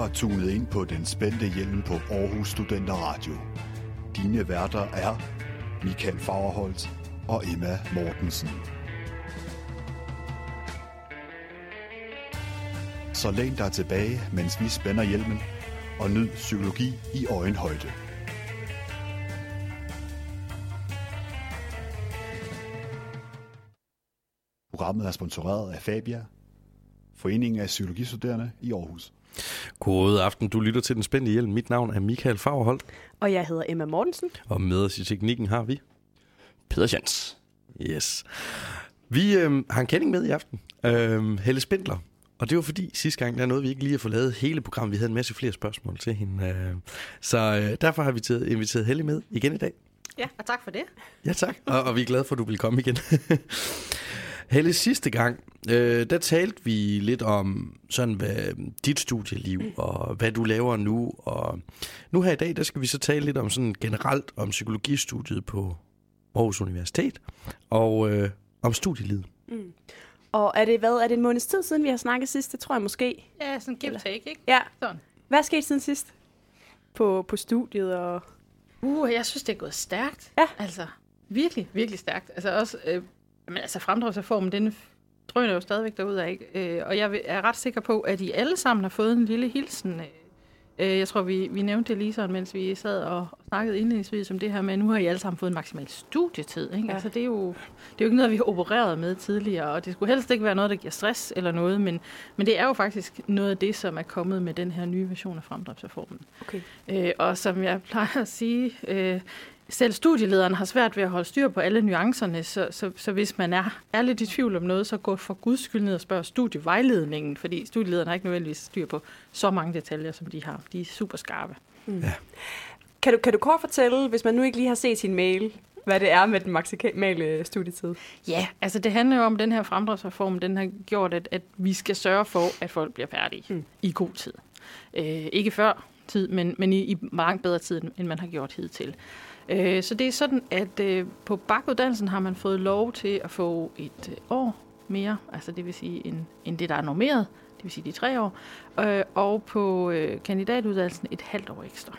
har tunet ind på den spændte hjelm på Aarhus Studenter Radio. Dine værter er Michael Fagerholt og Emma Mortensen. Så læn dig tilbage, mens vi spænder hjelmen, og nyd psykologi i øjenhøjde. Programmet er sponsoreret af Fabia, Foreningen af Psykologistuderende i Aarhus. God aften, du lytter til Den Spændende Hjelm. Mit navn er Michael Fagerholt, Og jeg hedder Emma Mortensen. og med os i teknikken har vi... Peter Jans. Yes. Vi øh, har en kending med i aften. Øh, Helle Spindler. Og det var fordi sidste gang, der nåede vi ikke lige at få lavet hele programmet. Vi havde en masse flere spørgsmål til hende. Øh, så øh, derfor har vi taget, inviteret Helle med igen i dag. Ja, og tak for det. Ja, tak. Og, og vi er glade for, at du vil komme igen. Helle, sidste gang, øh, der talte vi lidt om sådan, hvad, dit studieliv og hvad du laver nu. Og nu her i dag, der skal vi så tale lidt om sådan generelt om psykologistudiet på Aarhus Universitet og øh, om studielivet. Og er det, hvad, er det en måneds tid siden, vi har snakket sidst? Det tror jeg måske. Ja, sådan give take, ikke? Ja. Sådan. Hvad er sket siden sidst? På, på studiet og... Uh, jeg synes, det er gået stærkt. Ja. Altså, virkelig, virkelig stærkt. Altså også, øh, men altså fremdriftsreformen, den drøner jo stadigvæk derud af, ikke? Øh, og jeg er ret sikker på, at I alle sammen har fået en lille hilsen. Øh, jeg tror, vi, vi nævnte det lige sådan, mens vi sad og snakkede indledningsvis om det her med, at nu har I alle sammen fået en maksimal studietid. Ikke? Ja. Altså, det, er jo, det er jo ikke noget, vi har opereret med tidligere, og det skulle helst ikke være noget, der giver stress eller noget, men, men det er jo faktisk noget af det, som er kommet med den her nye version af fremdriftsreformen. Okay. Øh, og som jeg plejer at sige, øh, selv studielederen har svært ved at holde styr på alle nuancerne, så, så, så hvis man er, er lidt i tvivl om noget, så gå for guds skyld ned og spørg studievejledningen, fordi studielederen har ikke nødvendigvis styr på så mange detaljer, som de har. De er super skarpe. Kan du, kan du kort fortælle, hvis man nu ikke lige har set sin mail, hvad det er med den maksimale studietid? Ja, altså det handler jo om, at den her fremdriftsreform, den har gjort, at, at vi skal sørge for, at folk bliver færdige Mm. mm. i god tid. Øh, ikke før tid, men, men i, i langt bedre tid, end man har gjort hidtil. Øh, så det er sådan, at øh, på bakuddannelsen har man fået lov til at få et øh, år mere, altså det vil sige end, end det, der er normeret, det vil sige de tre år, øh, og på øh, kandidatuddannelsen et halvt år ekstra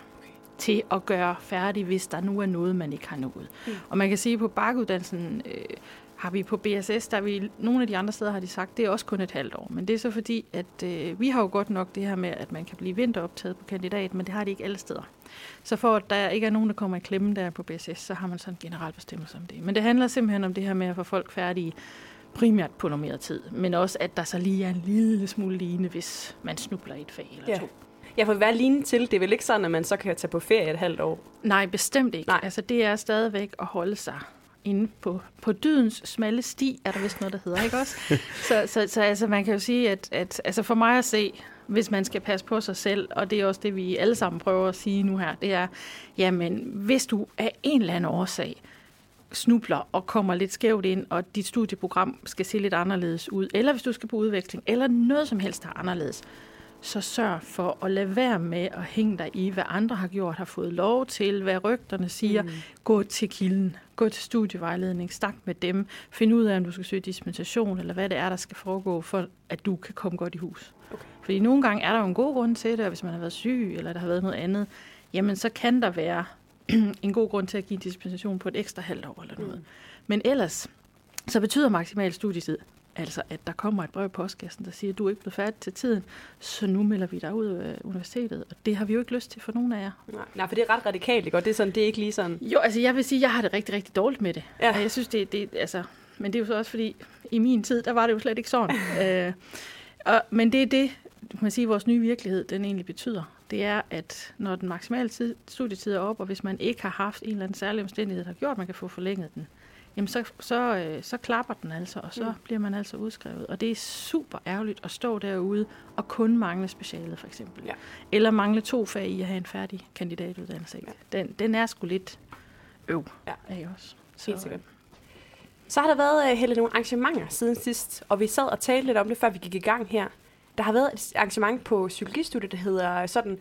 til at gøre færdig, hvis der nu er noget, man ikke har nået. Mm. Og man kan sige, at på bakuddannelsen øh, har vi på BSS, der er vi, nogle af de andre steder har de sagt, det er også kun et halvt år. Men det er så fordi, at øh, vi har jo godt nok det her med, at man kan blive vinteroptaget på kandidat, men det har de ikke alle steder. Så for at der ikke er nogen, der kommer i klemme der på BSS, så har man sådan en generel bestemmelse om det. Men det handler simpelthen om det her med at få folk færdige primært på normeret tid, men også at der så lige er en lille smule lignende, hvis man snubler i et fag eller Ja. ja. to. Jeg får være lignende til. Det er vel ikke sådan, at man så kan tage på ferie et halvt år? Nej, bestemt ikke. Nej. Nej. Altså, det er stadigvæk at holde sig inde på, på dydens smalle sti, er der vist noget, der hedder, ikke også? så så, så altså, man kan jo sige, at, at altså for mig at se, hvis man skal passe på sig selv, og det er også det, vi alle sammen prøver at sige nu her, det er, jamen, hvis du af en eller anden årsag snubler og kommer lidt skævt ind, og dit studieprogram skal se lidt anderledes ud, eller hvis du skal på udveksling, eller noget som helst, der er anderledes, så sørg for at lade være med at hænge dig i, hvad andre har gjort, har fået lov til, hvad rygterne siger. Mm. Gå til kilden, gå til studievejledning, snak med dem, find ud af, om du skal søge dispensation, eller hvad det er, der skal foregå, for at du kan komme godt i hus. Okay. Fordi nogle gange er der jo en god grund til det, og hvis man har været syg, eller der har været noget andet, jamen så kan der være en god grund til at give en dispensation på et ekstra halvt år eller noget. Mm. Men ellers, så betyder maksimal studietid, altså at der kommer et brev i postkassen, der siger, at du er ikke blevet færdig til tiden, så nu melder vi dig ud af universitetet. Og det har vi jo ikke lyst til for nogen af jer. Nej, nej for det er ret radikalt, ikke? Og det er, sådan, det er ikke lige sådan... Jo, altså jeg vil sige, at jeg har det rigtig, rigtig dårligt med det. Ja. Og jeg synes, det, det altså, men det er jo så også fordi, i min tid, der var det jo slet ikke sådan. øh, og, men det er det, man kan sige, vores nye virkelighed, den egentlig betyder. Det er, at når den maksimale tid, studietid er op, og hvis man ikke har haft en eller anden særlig omstændighed, der har gjort, at man kan få forlænget den, jamen så, så, øh, så klapper den altså, og så Mm. bliver man altså udskrevet. Og det er super ærgerligt at stå derude og kun mangle specialet, for eksempel. Ja. Eller mangle to fag i at have en færdig kandidatuddannelse. ikke? Den, den er sgu lidt øv, Ja. ikke også? Helt sikkert. Så har der været Helle, nogle arrangementer siden sidst, og vi sad og talte lidt om det, før vi gik i gang her. Der har været et arrangement på psykologistudiet, der hedder sådan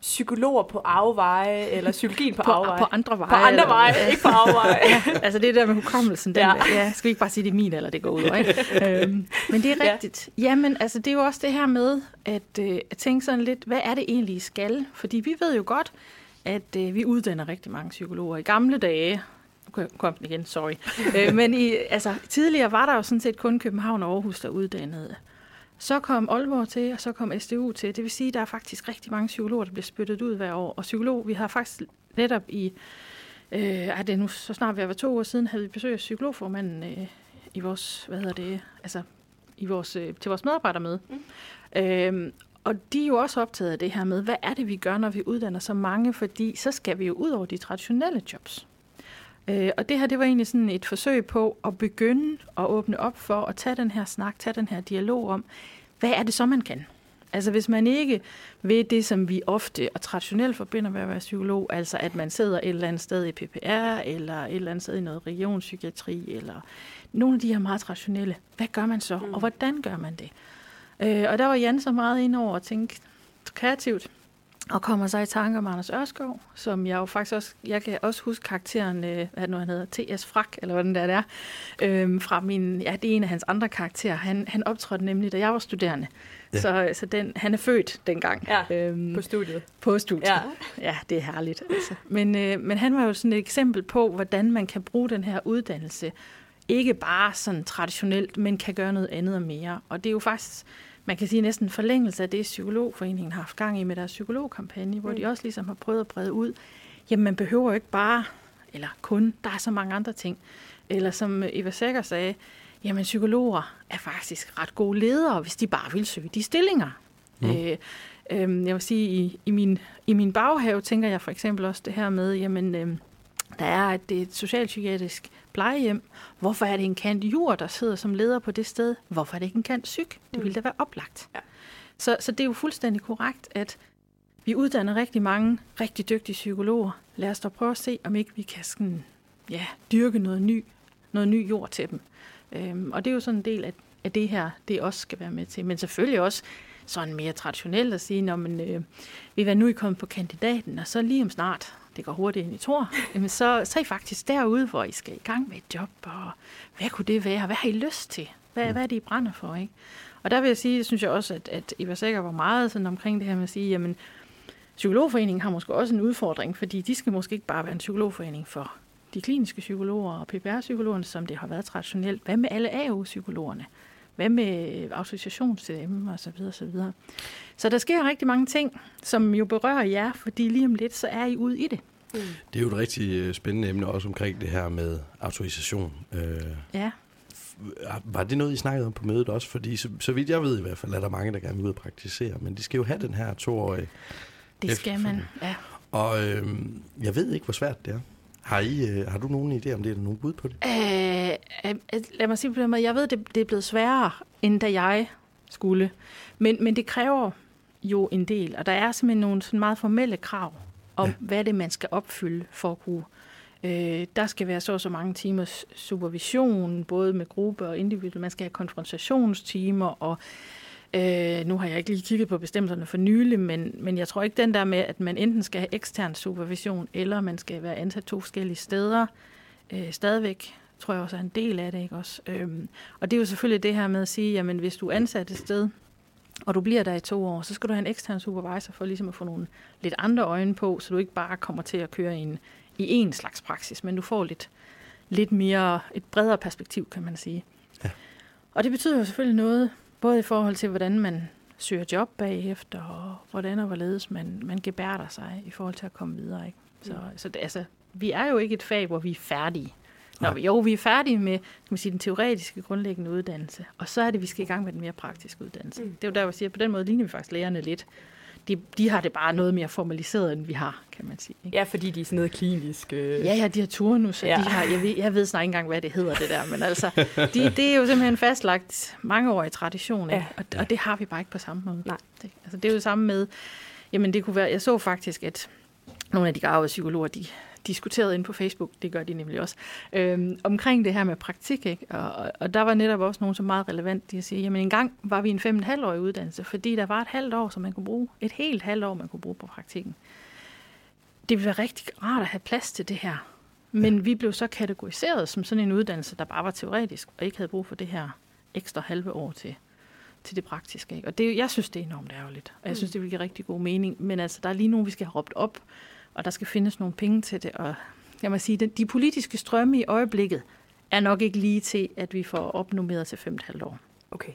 psykologer på afveje, eller psykologien på, På, afveje. på andre veje. på andre eller- veje, Ja. ikke på afveje. altså det der med hukommelsen, den, Ja. ja. ja, skal vi ikke bare sige, det er min, eller det går ud over, ikke? øhm, men det er Ja. rigtigt. Ja. Jamen, altså det er jo også det her med, at, øh, at tænke sådan lidt, hvad er det egentlig, I skal? Fordi vi ved jo godt, at øh, vi uddanner rigtig mange psykologer. I gamle dage, kom den igen, sorry, øh, men i, altså, tidligere var der jo sådan set kun København og Aarhus, der uddannede. Så kom Aalborg til, og så kom SDU til. Det vil sige, at der er faktisk rigtig mange psykologer, der bliver spyttet ud hver år. Og psykolog, vi har faktisk netop i Øh, er det nu så snart at være to år siden, havde vi besøg af psykologformanden øh, i vores, hvad hedder det, altså i vores, øh, til vores medarbejdermøde. Mm. Øh, og de er jo også optaget af det her med, hvad er det, vi gør, når vi uddanner så mange, fordi så skal vi jo ud over de traditionelle jobs. Øh, og det her, det var egentlig sådan et forsøg på at begynde at åbne op for at tage den her snak, tage den her dialog om, hvad er det så, man kan? Altså hvis man ikke ved det, som vi ofte og traditionelt forbinder med at være psykolog, altså at man sidder et eller andet sted i PPR, eller et eller andet sted i noget regionspsykiatri, eller nogle af de her meget traditionelle, hvad gør man så, og hvordan gør man det? Øh, og der var Jan så meget ind over at tænke kreativt, og kommer så i tanke om Anders Ørskov, som jeg jo faktisk også, jeg kan også huske karakteren, øh, hvad nu han hedder, T.S. Frak, eller hvordan det er, der, øh, fra min, ja, det er en af hans andre karakterer. Han, han optrådte nemlig, da jeg var studerende. Ja. Ja. Så, så den, han er født dengang. Ja, øhm, på studiet. på studiet. Ja. ja, det er herligt. Altså. Men, øh, men han var jo sådan et eksempel på, hvordan man kan bruge den her uddannelse, ikke bare sådan traditionelt, men kan gøre noget andet og mere. Og det er jo faktisk, man kan sige næsten en forlængelse af det, Psykologforeningen har haft gang i med deres psykologkampagne, hvor Mm. de også ligesom har prøvet at brede ud. Jamen, man behøver jo ikke bare, eller kun, der er så mange andre ting. Eller som Eva Sækker sagde, jamen psykologer er faktisk ret gode ledere, hvis de bare vil søge de stillinger. Mm. Øh, øh, jeg vil sige, i, i, min, i min baghave tænker jeg for eksempel også det her med, jamen, øh, der er et, det er et socialpsykiatrisk plejehjem. Hvorfor er det en kant jur, der sidder som leder på det sted? Hvorfor er det ikke en kant psyk? Det ville da være oplagt. Ja. Så, så det er jo fuldstændig korrekt, at vi uddanner rigtig mange rigtig dygtige psykologer. Lad os da prøve at se, om ikke vi kan sådan, ja, dyrke noget ny, noget ny jord til dem. Øhm, og det er jo sådan en del af, af det her, det også skal være med til. Men selvfølgelig også sådan mere traditionelt at sige, når man, øh, vi er nu I kommet på kandidaten, og så lige om snart, det går hurtigt ind i tor, jamen så, så er I faktisk derude, hvor I skal i gang med et job, og hvad kunne det være? Hvad har I lyst til? Hvad, hvad er det, I brænder for? Ikke? Og der vil jeg sige, synes jeg også, at, at Eva Sækker var meget sådan omkring det her med at sige, jamen, Psykologforeningen har måske også en udfordring, fordi de skal måske ikke bare være en psykologforening for de kliniske psykologer og PPR-psykologerne, som det har været traditionelt. Hvad med alle AU-psykologerne? Hvad med autorisation til dem og så videre, så videre. Så der sker rigtig mange ting, som jo berører jer, fordi lige om lidt, så er I ude i det. Det er jo et rigtig øh, spændende emne også omkring det her med autorisation. Øh, Ja, var det noget, I snakkede om på mødet også? Fordi så, så vidt jeg ved i hvert fald, er der mange, der gerne vil ud og praktisere, men de skal jo have den her toårige. det skal man. Ja. Og øh, jeg ved ikke, hvor svært det er. Har, I, øh, har du nogen idé om det, eller nogen bud på det? Øh, øh, lad mig sige på den måde, jeg ved, det, det er blevet sværere, end da jeg skulle. Men, men det kræver jo en del, og der er simpelthen nogle sådan meget formelle krav om, ja. hvad det man skal opfylde for at kunne. Øh, der skal være så og så mange timers supervision, både med gruppe og individuelt. Man skal have konfrontationstimer, og øh, nu har jeg ikke lige kigget på bestemmelserne for nylig, men, men jeg tror ikke den der med, at man enten skal have ekstern supervision, eller man skal være ansat to forskellige steder, øh, stadigvæk tror jeg også er en del af det, ikke også? Øhm, og det er jo selvfølgelig det her med at sige, jamen hvis du er ansat et sted, og du bliver der i to år, så skal du have en ekstern supervisor for ligesom at få nogle lidt andre øjne på, så du ikke bare kommer til at køre i en, i en slags praksis, men du får lidt, lidt mere, et bredere perspektiv, kan man sige. Ja. Og det betyder jo selvfølgelig noget, både i forhold til, hvordan man søger job bagefter, og hvordan og hvorledes man, man gebærder sig i forhold til at komme videre. Ikke? Så, så det, altså, vi er jo ikke et fag, hvor vi er færdige. Nå, Nej. jo, vi er færdige med kan man sige, den teoretiske grundlæggende uddannelse, og så er det, vi skal i gang med den mere praktiske uddannelse. Mm. Det er jo der, hvor jeg siger, at på den måde ligner vi faktisk lærerne lidt. De, de har det bare noget mere formaliseret, end vi har, kan man sige. Ikke? Ja, fordi de er sådan noget klinisk. Øh. Ja, ja, de har turnus, og Ja. de har, jeg, ved, jeg ved snart ikke engang, hvad det hedder, det der, men altså, de, det er jo simpelthen fastlagt mangeårig tradition, ikke? Ja. Og, og det har vi bare ikke på samme måde. Nej. Det, altså, det er jo det samme med, jamen det kunne være, jeg så faktisk, at nogle af de gavede psykologer, de, diskuteret ind på Facebook, det gør de nemlig også, øhm, omkring det her med praktik. Ikke? Og, og, der var netop også nogen, som meget relevant, de siger, jamen engang var vi en fem og en halv år i uddannelse, fordi der var et halvt år, som man kunne bruge, et helt halvt år, man kunne bruge på praktikken. Det ville være rigtig rart at have plads til det her. Men ja. vi blev så kategoriseret som sådan en uddannelse, der bare var teoretisk, og ikke havde brug for det her ekstra halve år til, til det praktiske. Ikke? Og det, jeg synes, det er enormt ærgerligt, og jeg synes, mm. det vil give rigtig god mening. Men altså, der er lige nu, vi skal have råbt op, og der skal findes nogle penge til det. Og jeg må sige, de politiske strømme i øjeblikket er nok ikke lige til, at vi får opnummeret til 5,5 år. Okay.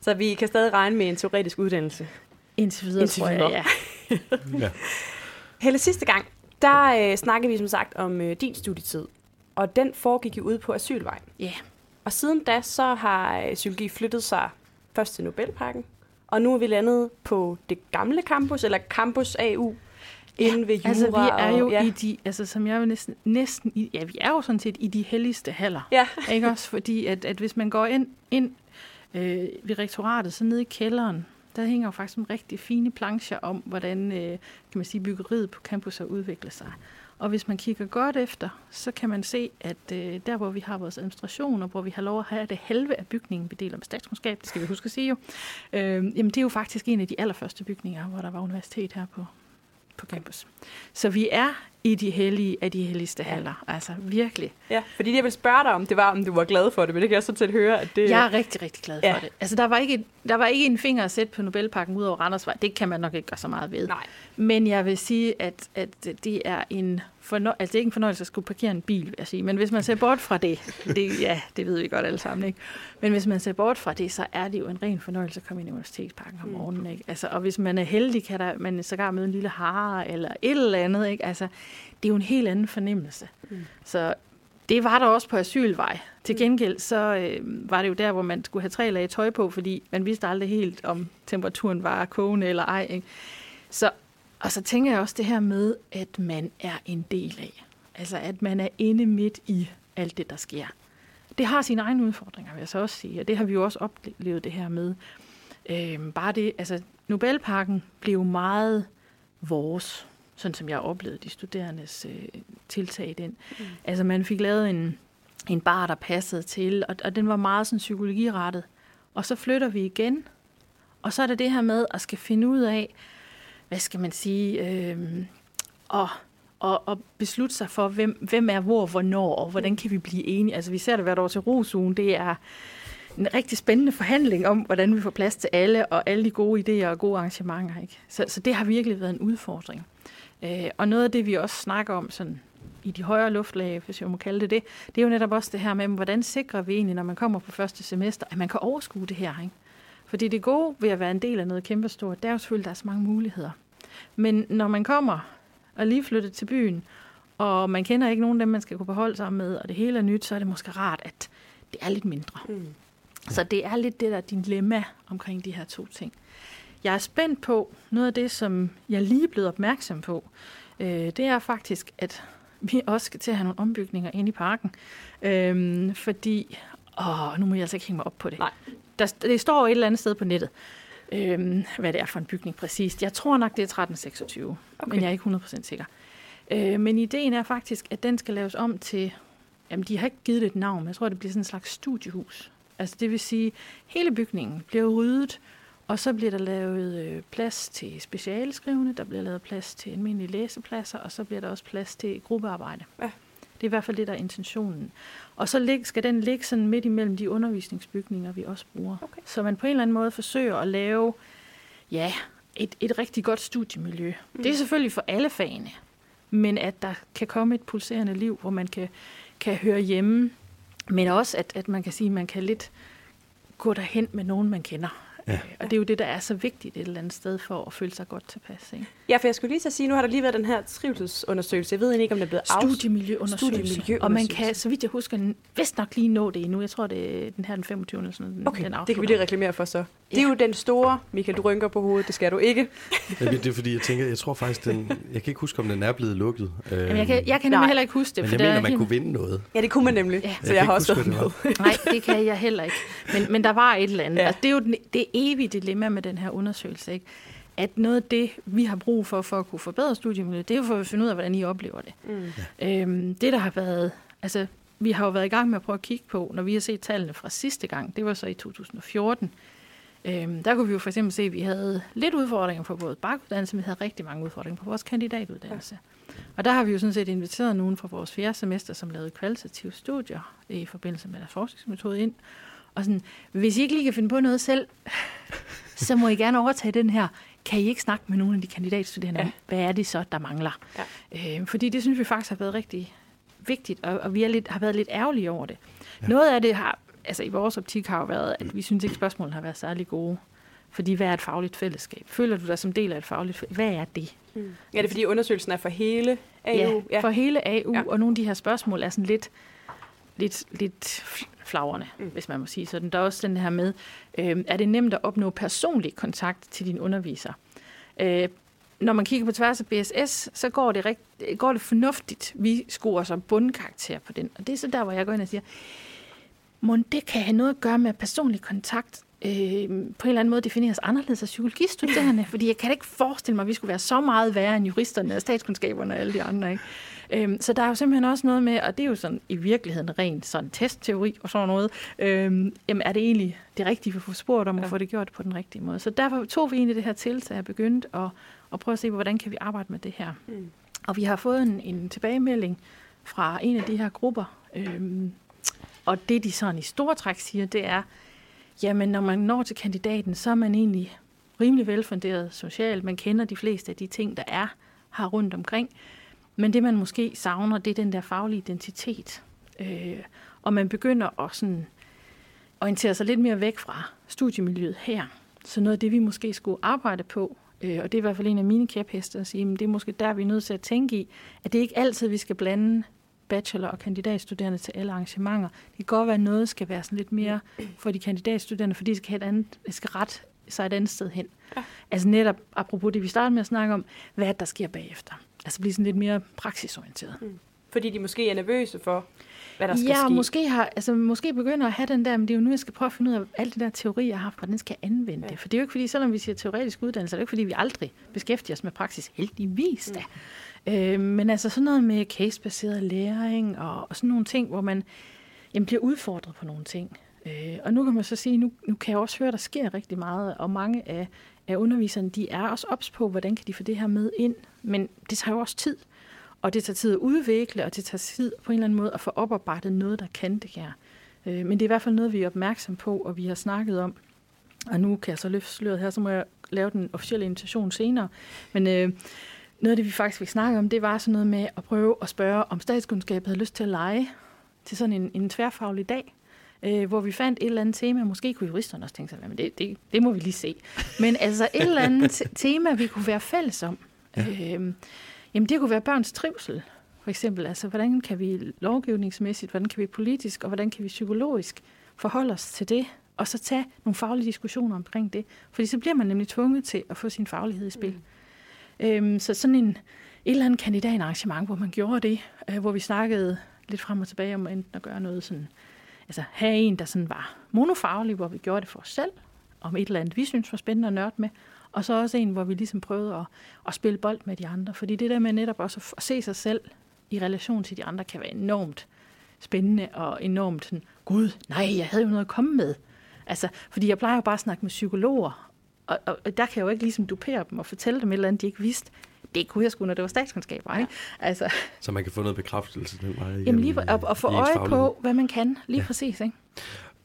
Så vi kan stadig regne med en teoretisk uddannelse? Indtil videre, Indtil tror jeg, ja. ja. Helle, sidste gang, der øh, snakkede vi som sagt om øh, din studietid, og den foregik jo ude på Asylvej. Ja. Yeah. Og siden da, så har øh, psykologi flyttet sig først til Nobelparken, og nu er vi landet på det gamle campus, eller Campus AU, inde ved Jura. Altså, vi er jo og, ja. i de, altså som jeg vil næsten, næsten i, ja, vi er jo sådan set i de helligste haller. Ja. Ikke også? Fordi at, at hvis man går ind, ind øh, ved rektoratet, så nede i kælderen, der hænger jo faktisk nogle rigtig fine plancher om, hvordan øh, kan man sige, byggeriet på campus har udviklet sig. Og hvis man kigger godt efter, så kan man se, at øh, der, hvor vi har vores administration, og hvor vi har lov at have det halve af bygningen, vi deler med statskundskab, det skal vi huske at sige jo, øh, jamen det er jo faktisk en af de allerførste bygninger, hvor der var universitet her på, på campus. Så vi er i de hellige af de helligste haller. Altså virkelig. Ja, fordi jeg vil spørge dig om, det var, om du var glad for det, men det kan jeg så til at høre, at det... Jeg er rigtig, rigtig glad for ja. det. Altså der var, ikke, der var ikke en finger at sætte på Nobelparken ud over Randersvej. Det kan man nok ikke gøre så meget ved. Nej. Men jeg vil sige, at, at det er en fornø- altså, det er ikke en fornøjelse at skulle parkere en bil, vil jeg sige. Men hvis man ser bort fra det, det, ja, det ved vi godt alle sammen, ikke? Men hvis man ser bort fra det, så er det jo en ren fornøjelse at komme ind i universitetsparken om mm. morgenen, ikke? Altså, og hvis man er heldig, kan der, man sågar møde en lille hare eller et eller andet, ikke? Altså, det er jo en helt anden fornemmelse. Mm. Så det var der også på asylvej. Til mm. gengæld så øh, var det jo der, hvor man skulle have tre lag tøj på, fordi man vidste aldrig helt, om temperaturen var kogende eller ej. Ikke? Så og så tænker jeg også det her med, at man er en del af. Altså, at man er inde midt i alt det, der sker. Det har sine egne udfordringer, vil jeg så også sige, og det har vi jo også oplevet det her med. Øhm, bare det, altså, Nobelparken blev meget vores, sådan som jeg oplevede de studerendes øh, tiltag i den. Mm. Altså, man fik lavet en, en bar, der passede til, og, og den var meget sådan psykologirettet. Og så flytter vi igen, og så er det det her med at skal finde ud af, hvad skal man sige, øh, og, og, og beslutte sig for, hvem, hvem er hvor, hvornår, og hvordan kan vi blive enige. Altså vi ser det hvert år til Rosugen, det er en rigtig spændende forhandling om, hvordan vi får plads til alle, og alle de gode idéer og gode arrangementer. Ikke? Så, så det har virkelig været en udfordring. Øh, og noget af det, vi også snakker om sådan, i de højere luftlag, hvis jeg må kalde det det, det er jo netop også det her med, hvordan sikrer vi egentlig, når man kommer på første semester, at man kan overskue det her. Ikke? Fordi det gode ved at være en del af noget kæmpestort, det er jo selvfølgelig, at der er så mange muligheder. Men når man kommer og lige flyttet til byen, og man kender ikke nogen af dem, man skal kunne beholde sig med, og det hele er nyt, så er det måske rart, at det er lidt mindre. Mm. Så det er lidt det der dilemma omkring de her to ting. Jeg er spændt på noget af det, som jeg lige er blevet opmærksom på. Øh, det er faktisk, at vi også skal til at have nogle ombygninger ind i parken. Øh, fordi, åh, nu må jeg altså ikke hænge mig op på det. Nej der, det står et eller andet sted på nettet, øhm, hvad det er for en bygning præcist. Jeg tror nok, det er 1326, okay. men jeg er ikke 100% sikker. Øh, men ideen er faktisk, at den skal laves om til, jamen de har ikke givet det et navn, men jeg tror, det bliver sådan en slags studiehus. Altså det vil sige, hele bygningen bliver ryddet, og så bliver der lavet øh, plads til specialskrivende, der bliver lavet plads til almindelige læsepladser, og så bliver der også plads til gruppearbejde. Ja. Det er i hvert fald det, der er intentionen. Og så skal den ligge sådan midt imellem de undervisningsbygninger, vi også bruger. Okay. Så man på en eller anden måde forsøger at lave ja, et, et rigtig godt studiemiljø. Mm. Det er selvfølgelig for alle fagene, men at der kan komme et pulserende liv, hvor man kan, kan høre hjemme, men også at, at man kan sige, at man kan lidt gå derhen med nogen, man kender. Ja. Og det er jo det, der er så vigtigt et eller andet sted for at føle sig godt tilpas. Ikke? Ja, for jeg skulle lige så sige, nu har der lige været den her trivselsundersøgelse. Jeg ved ikke, om det er blevet af... Studiemiljøundersøgelse. Studiemiljøundersøgelse. Og man kan, så vidt jeg husker, vist nok lige nå det endnu. Jeg tror, det er den her den 25. Eller sådan, okay, den det kan vi lige reklamere for så. Ja. Det er jo den store, Michael, du rynker på hovedet, det skal du ikke. ja, det er fordi, jeg tænker, jeg tror faktisk, den, jeg kan ikke huske, om den er blevet lukket. Jamen, jeg kan, jeg kan nemlig heller ikke huske det. Men jeg mener, man kunne vinde noget. Ja, det kunne man nemlig. Ja. Så jeg, jeg har også været Nej, det kan jeg heller ikke. Men, men der var et eller andet. Ja. Altså, det er jo den, det evige dilemma med den her undersøgelse, ikke? at noget af det, vi har brug for, for at kunne forbedre studiemiljøet, det er jo for at finde ud af, hvordan I oplever det. Mm. Øhm, det, der har været, altså, vi har jo været i gang med at prøve at kigge på, når vi har set tallene fra sidste gang, det var så i 2014, øhm, der kunne vi jo for eksempel se, at vi havde lidt udfordringer på både bakuddannelse, men vi havde rigtig mange udfordringer på vores kandidatuddannelse. Ja. Og der har vi jo sådan set inviteret nogen fra vores fjerde semester, som lavede kvalitative studier i forbindelse med deres forskningsmetode ind. Og sådan, hvis I ikke lige kan finde på noget selv, så må I gerne overtage den her. Kan I ikke snakke med nogle af de kandidatstuderende ja. hvad er det så, der mangler? Ja. Øh, fordi det synes vi faktisk har været rigtig vigtigt, og, og vi er lidt, har været lidt ærgerlige over det. Ja. Noget af det har, altså i vores optik har jo været, at vi synes ikke, spørgsmålene har været særlig gode. Fordi hvad er et fagligt fællesskab? Føler du dig som del af et fagligt fællesskab? Hvad er det? Mm. Ja, det er fordi undersøgelsen er for hele AU. Ja, ja. for hele AU, ja. og nogle af de her spørgsmål er sådan lidt, lidt, lidt flagrende, mm. hvis man må sige sådan. Der er også den her med, øh, er det nemt at opnå personlig kontakt til din underviser? Øh, når man kigger på tværs af BSS, så går det, rigt, går det fornuftigt. Vi scorer så bundkarakter på den. Og det er så der, hvor jeg går ind og siger, må det kan have noget at gøre med personlig kontakt, øh, på en eller anden måde defineres anderledes af psykologistuderende, fordi jeg kan ikke forestille mig, at vi skulle være så meget værre end juristerne og statskundskaberne og alle de andre. Ikke? Øhm, så der er jo simpelthen også noget med, og det er jo sådan i virkeligheden rent sådan testteori og sådan noget, øhm, jamen er det egentlig det rigtige, vi får spurgt om at få det gjort på den rigtige måde. Så derfor tog vi egentlig det her tiltag og begyndte at, at prøve at se, hvordan kan vi arbejde med det her. Mm. Og vi har fået en, en tilbagemelding fra en af de her grupper, øhm, og det de sådan i store træk siger, det er, jamen når man når til kandidaten, så er man egentlig rimelig velfunderet socialt. Man kender de fleste af de ting, der er her rundt omkring. Men det, man måske savner, det er den der faglige identitet. Øh, og man begynder at sådan orientere sig lidt mere væk fra studiemiljøet her. Så noget af det, vi måske skulle arbejde på, øh, og det er i hvert fald en af mine kæphester at sige, men det er måske der, vi er nødt til at tænke i, at det ikke altid, vi skal blande bachelor- og kandidatstuderende til alle arrangementer. Det kan godt være, at noget skal være sådan lidt mere for de kandidatstuderende, fordi de skal, have et andet, skal ret sig et andet sted hen. Ja. Altså netop, apropos det, vi startede med at snakke om, hvad der sker bagefter. Altså blive sådan lidt mere praksisorienteret. Mm. Fordi de måske er nervøse for, hvad der skal ja, ske. Ja, måske, har, altså, måske begynder at have den der, men det er jo nu, jeg skal prøve at finde ud af alt det der teori, jeg har haft, hvordan skal jeg anvende ja. det. For det er jo ikke fordi, selvom vi siger teoretisk uddannelse, det er jo ikke fordi, vi aldrig beskæftiger os med praksis. Heldigvis da. Mm. Øh, men altså sådan noget med casebaseret læring og, og sådan nogle ting, hvor man jamen, bliver udfordret på nogle ting. Øh, og nu kan man så sige, nu, nu kan jeg også høre, at der sker rigtig meget, og mange af, af underviserne, de er også ops på, hvordan kan de få det her med ind. Men det tager jo også tid. Og det tager tid at udvikle, og det tager tid på en eller anden måde at få oparbejdet noget, der kan det her. Øh, men det er i hvert fald noget, vi er opmærksom på, og vi har snakket om. Og nu kan jeg så løfte sløret her, så må jeg lave den officielle invitation senere. Men øh, noget af det, vi faktisk vil snakke om, det var sådan noget med at prøve at spørge, om statskundskab havde lyst til at lege til sådan en, en tværfaglig dag øh, hvor vi fandt et eller andet tema. Måske kunne juristerne også tænke sig, men det, det, det må vi lige se. Men altså et eller andet tema, vi kunne være fælles om. Ja. Øh, jamen det kunne være børns trivsel, for eksempel. Altså hvordan kan vi lovgivningsmæssigt, hvordan kan vi politisk, og hvordan kan vi psykologisk forholde os til det, og så tage nogle faglige diskussioner omkring det. Fordi så bliver man nemlig tvunget til at få sin faglighed i spil. Mm. Øhm, så sådan en, et eller andet kandidatarrangement, hvor man gjorde det, øh, hvor vi snakkede lidt frem og tilbage om enten at gøre noget sådan altså have en, der sådan var monofaglig, hvor vi gjorde det for os selv, om et eller andet, vi synes var spændende at nørde med, og så også en, hvor vi ligesom prøvede at, at spille bold med de andre. Fordi det der med netop også at se sig selv i relation til de andre, kan være enormt spændende og enormt sådan, gud, nej, jeg havde jo noget at komme med. Altså, fordi jeg plejer jo bare at snakke med psykologer, og, og, og der kan jeg jo ikke ligesom dupere dem og fortælle dem et eller andet, de ikke vidste det kunne jeg sgu, når det var statskundskaber. Ikke? Altså. Så man kan få noget bekræftelse den vej. Jamen lige og, og få øje på, hvad man kan. Lige ja. præcis. Ikke?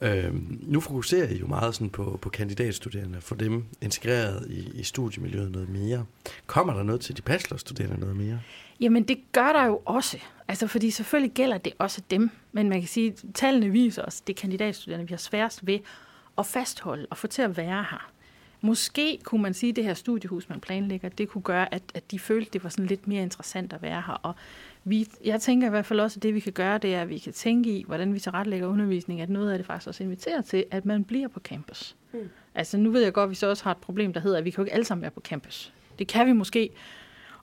Øhm, nu fokuserer I jo meget sådan på, på kandidatstuderende, for dem integreret i, i studiemiljøet noget mere. Kommer der noget til de bachelorstuderende noget mere? Jamen det gør der jo også. Altså fordi selvfølgelig gælder det også dem, men man kan sige, at tallene viser os, det er kandidatstuderende, vi har sværest ved at fastholde og få til at være her. Måske kunne man sige, at det her studiehus, man planlægger, det kunne gøre, at, at de følte, at det var sådan lidt mere interessant at være her. Og vi, jeg tænker i hvert fald også, at det vi kan gøre, det er, at vi kan tænke i, hvordan vi tilrettelægger undervisning, at noget af det faktisk også inviterer til, at man bliver på campus. Mm. Altså nu ved jeg godt, at vi så også har et problem, der hedder, at vi kan jo ikke alle sammen være på campus. Det kan vi måske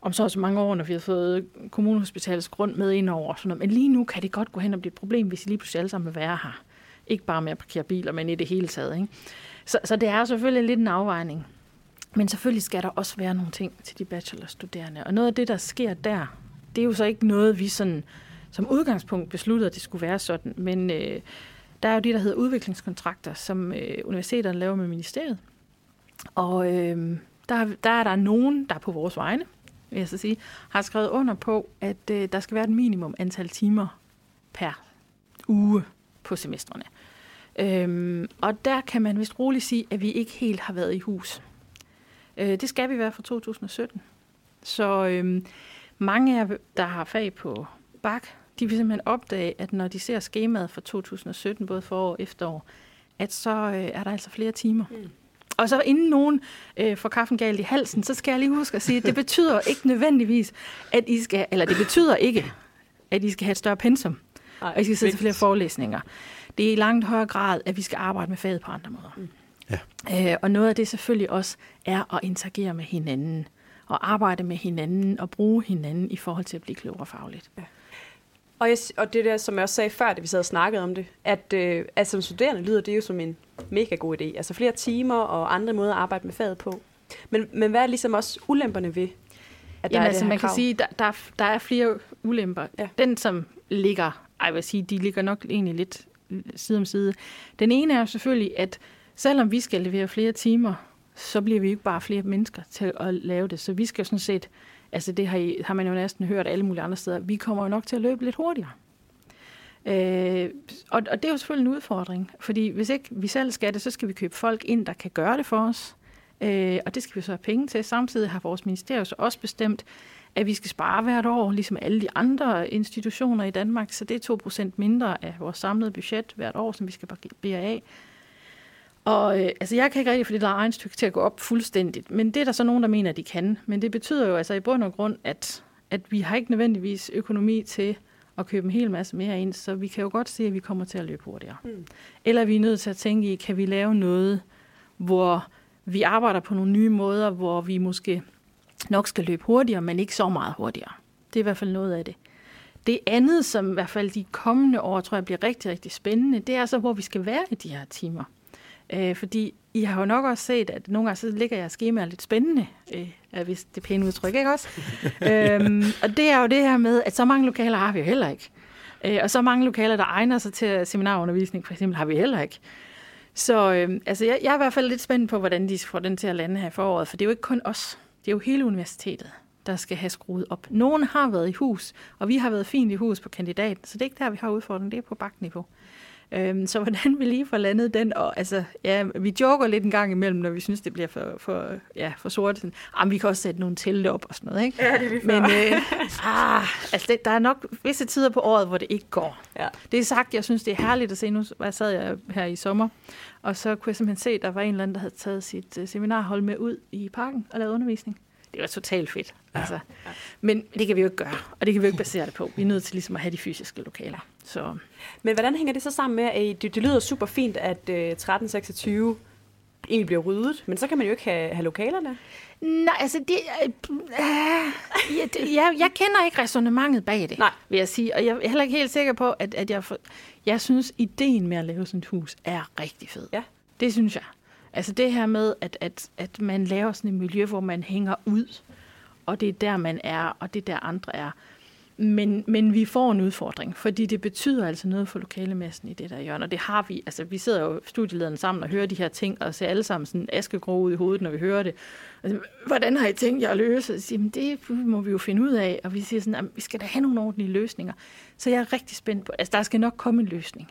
om så også mange år, når vi har fået kommunehospitalets grund med ind over. Sådan noget. Men lige nu kan det godt gå hen og blive et problem, hvis I lige pludselig alle sammen vil være her. Ikke bare med at parkere biler, men i det hele taget. Ikke? Så, så det er selvfølgelig lidt en afvejning. Men selvfølgelig skal der også være nogle ting til de bachelorstuderende. Og noget af det, der sker der, det er jo så ikke noget, vi sådan, som udgangspunkt besluttede, at det skulle være sådan. Men øh, der er jo det, der hedder udviklingskontrakter, som øh, universiteterne laver med ministeriet. Og øh, der, der er der nogen, der på vores vegne, vil jeg så sige, har skrevet under på, at øh, der skal være et minimum antal timer per uge på semestrene. Øhm, og der kan man vist roligt sige, at vi ikke helt har været i hus. Øh, det skal vi være fra 2017. Så øhm, mange af der har fag på bak, de vil simpelthen opdage, at når de ser skemaet for 2017, både forår og efterår, at så øh, er der altså flere timer. Mm. Og så inden nogen øh, får kaffen galt i halsen, så skal jeg lige huske at sige, at det betyder ikke nødvendigvis, at I skal, eller det betyder ikke, at I skal have et større pensum, Ej, og I skal sidde til flere forelæsninger. Det er i langt højere grad, at vi skal arbejde med faget på andre måder. Mm. Ja. Øh, og noget af det selvfølgelig også er at interagere med hinanden, og arbejde med hinanden, og bruge hinanden i forhold til at blive klogere fagligt. Ja. Og, jeg, og det der, som jeg også sagde før, da vi sad og snakkede om det, at, øh, at som studerende lyder det jo som en mega god idé. Altså flere timer og andre måder at arbejde med faget på. Men, men hvad er ligesom også ulemperne ved, at der Jamen, er altså, man krav? kan sige, der, der, der er flere ulemper. Ja. Den, som ligger, jeg vil sige, de ligger nok egentlig lidt side om side. Den ene er jo selvfølgelig, at selvom vi skal levere flere timer, så bliver vi ikke bare flere mennesker til at lave det. Så vi skal sådan set Altså det har, I, har man jo næsten hørt alle mulige andre steder. Vi kommer jo nok til at løbe lidt hurtigere. Øh, og, og det er jo selvfølgelig en udfordring, fordi hvis ikke vi selv skal det, så skal vi købe folk ind, der kan gøre det for os. Øh, og det skal vi så have penge til. Samtidig har vores ministerium så også bestemt, at vi skal spare hvert år, ligesom alle de andre institutioner i Danmark. Så det er 2% mindre af vores samlede budget hvert år, som vi skal bære af. Og øh, altså, jeg kan ikke rigtig få det der regnstykke til at gå op fuldstændigt, men det er der så nogen, der mener, at de kan. Men det betyder jo altså i bund og grund, at, at vi har ikke nødvendigvis økonomi til at købe en hel masse mere ind, så vi kan jo godt se, at vi kommer til at løbe hurtigere. Mm. Eller vi er nødt til at tænke i, kan vi lave noget, hvor vi arbejder på nogle nye måder, hvor vi måske nok skal løbe hurtigere, men ikke så meget hurtigere. Det er i hvert fald noget af det. Det andet, som i hvert fald de kommende år, tror jeg bliver rigtig, rigtig spændende, det er så, hvor vi skal være i de her timer. Øh, fordi I har jo nok også set, at nogle gange så ligger jeres schema lidt spændende, øh, hvis det pæne udtryk, ikke også? øhm, og det er jo det her med, at så mange lokaler har vi jo heller ikke. Øh, og så mange lokaler, der egner sig til seminarundervisning, for eksempel, har vi heller ikke. Så øh, altså, jeg, jeg er i hvert fald lidt spændt på, hvordan de får den til at lande her i foråret, for det er jo ikke kun os. Det er jo hele universitetet, der skal have skruet op. Nogen har været i hus, og vi har været fint i hus på kandidaten, så det er ikke der, vi har udfordringen, det er på bakniveau. Øhm, så hvordan vi lige får landet den, og altså, ja, vi joker lidt en gang imellem, når vi synes, det bliver for, for, ja, for sort. Sådan, ah, vi kan også sætte nogle telte op og sådan noget, ikke? Ja, det er lige Men øh, ah, altså, det, der er nok visse tider på året, hvor det ikke går. Ja. Det er sagt, jeg synes, det er herligt at se. Nu jeg sad jeg her i sommer, og så kunne jeg simpelthen se, at der var en eller anden, der havde taget sit uh, seminarhold med ud i parken og lavet undervisning det var totalt fedt. Ja. Altså. Men det kan vi jo ikke gøre, og det kan vi jo ikke basere det på. Vi er nødt til ligesom at have de fysiske lokaler. Så. Men hvordan hænger det så sammen med, at det, det lyder super fint, at uh, øh, 1326 egentlig bliver ryddet, men så kan man jo ikke have, have lokalerne. Nej, altså det, øh, øh, jeg, jeg, jeg kender ikke resonemanget bag det, Nej. vil jeg sige. Og jeg er heller ikke helt sikker på, at, at jeg, for, jeg synes, ideen med at lave sådan et hus er rigtig fed. Ja. Det synes jeg. Altså det her med, at, at, at man laver sådan et miljø, hvor man hænger ud, og det er der, man er, og det er der, andre er. Men, men vi får en udfordring, fordi det betyder altså noget for lokalemassen i det der hjørne, og det har vi. Altså, vi sidder jo studielederne sammen og hører de her ting, og ser alle sammen sådan askegrå ud i hovedet, når vi hører det. Altså, hvordan har I tænkt jer at løse? Så siger, det må vi jo finde ud af, og vi siger sådan, at vi skal da have nogle ordentlige løsninger. Så jeg er rigtig spændt på, altså der skal nok komme en løsning.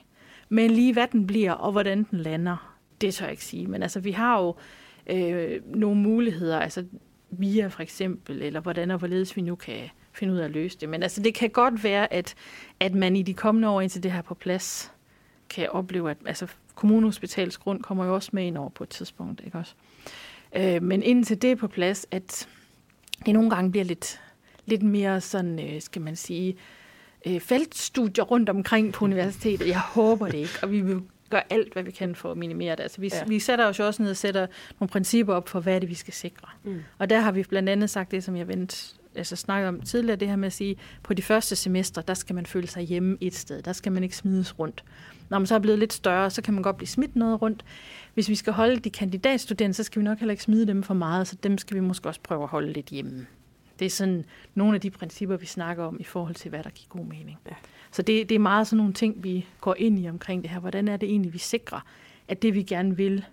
Men lige hvad den bliver, og hvordan den lander, det tør jeg ikke sige. Men altså, vi har jo øh, nogle muligheder, altså via for eksempel, eller hvordan og hvorledes vi nu kan finde ud af at løse det. Men altså, det kan godt være, at, at man i de kommende år, indtil det her på plads, kan opleve, at altså, kommunehospitalets grund kommer jo også med ind over på et tidspunkt, ikke også? Øh, men indtil det er på plads, at det nogle gange bliver lidt, lidt mere sådan, øh, skal man sige, øh, feltstudier rundt omkring på universitetet. Jeg håber det ikke, og vi vil gør alt, hvad vi kan for at minimere det. Altså, vi, ja. vi sætter os jo også ned og sætter nogle principper op for, hvad er det, vi skal sikre. Mm. Og der har vi blandt andet sagt det, som jeg vendte altså, snakket om tidligere, det her med at sige, på de første semester, der skal man føle sig hjemme et sted. Der skal man ikke smides rundt. Når man så er blevet lidt større, så kan man godt blive smidt noget rundt. Hvis vi skal holde de kandidatstuderende, så skal vi nok heller ikke smide dem for meget, så dem skal vi måske også prøve at holde lidt hjemme. Det er sådan nogle af de principper, vi snakker om i forhold til, hvad der giver god mening. Ja. Så det, det er meget sådan nogle ting, vi går ind i omkring det her. Hvordan er det egentlig, vi sikrer, at det vi gerne vil,